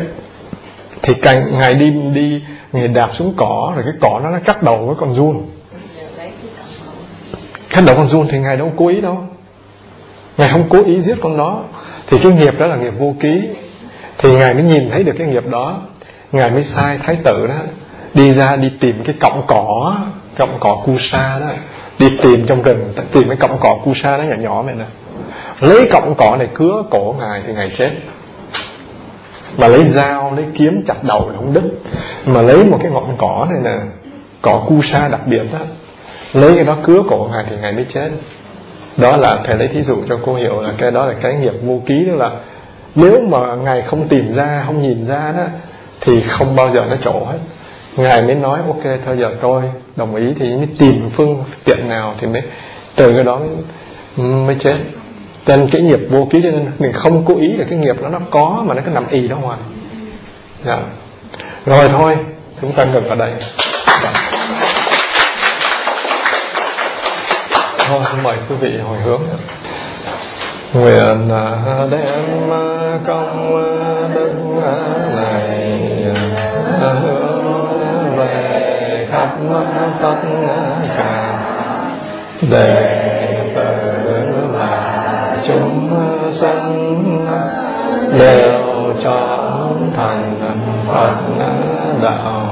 thì càng ngài đi đi ngài đạp xuống cỏ rồi cái cỏ nó nó cắt đầu với con run. Cắt đầu con run thì ngài đâu cố ý đâu. Ngài không cố ý giết con đó. Thì cái nghiệp đó là nghiệp vô ký. Thì ngài mới nhìn thấy được cái nghiệp đó. Ngài mới sai thái tử đó đi ra đi tìm cái cọng cỏ cọng cỏ cu sa đó đi tìm trong rừng, tìm cái cọng cỏ kusa sa nó nhỏ nhỏ này nè. Lấy cọng cỏ này cứa cổ ngài thì ngài chết. Mà lấy dao, lấy kiếm chặt đầu thì không đứt. Mà lấy một cái ngọn cỏ này nè, cỏ kusa đặc biệt đó, lấy cái đó cứa cổ ngài thì ngài mới chết. Đó là thầy lấy thí dụ cho cô hiểu là cái đó là cái nghiệp vô ký tức là nếu mà ngài không tìm ra, không nhìn ra đó, thì không bao giờ nó trổ hết ngài mới nói, ok, thôi giờ tôi đồng ý thì mới tìm phương tiện nào thì mới từ cái đó mới chết nên cái nghiệp vô ký cho nên mình không cố ý là cái nghiệp nó nó có mà nó cứ nằm y đó hoài dạ. rồi thôi, chúng ta ngừng ở đây dạ. thôi mời quý vị hồi hướng nguyện à, đem à, công à, đức Phật cả để tự là chúng sanh đều chọn thành Phật đạo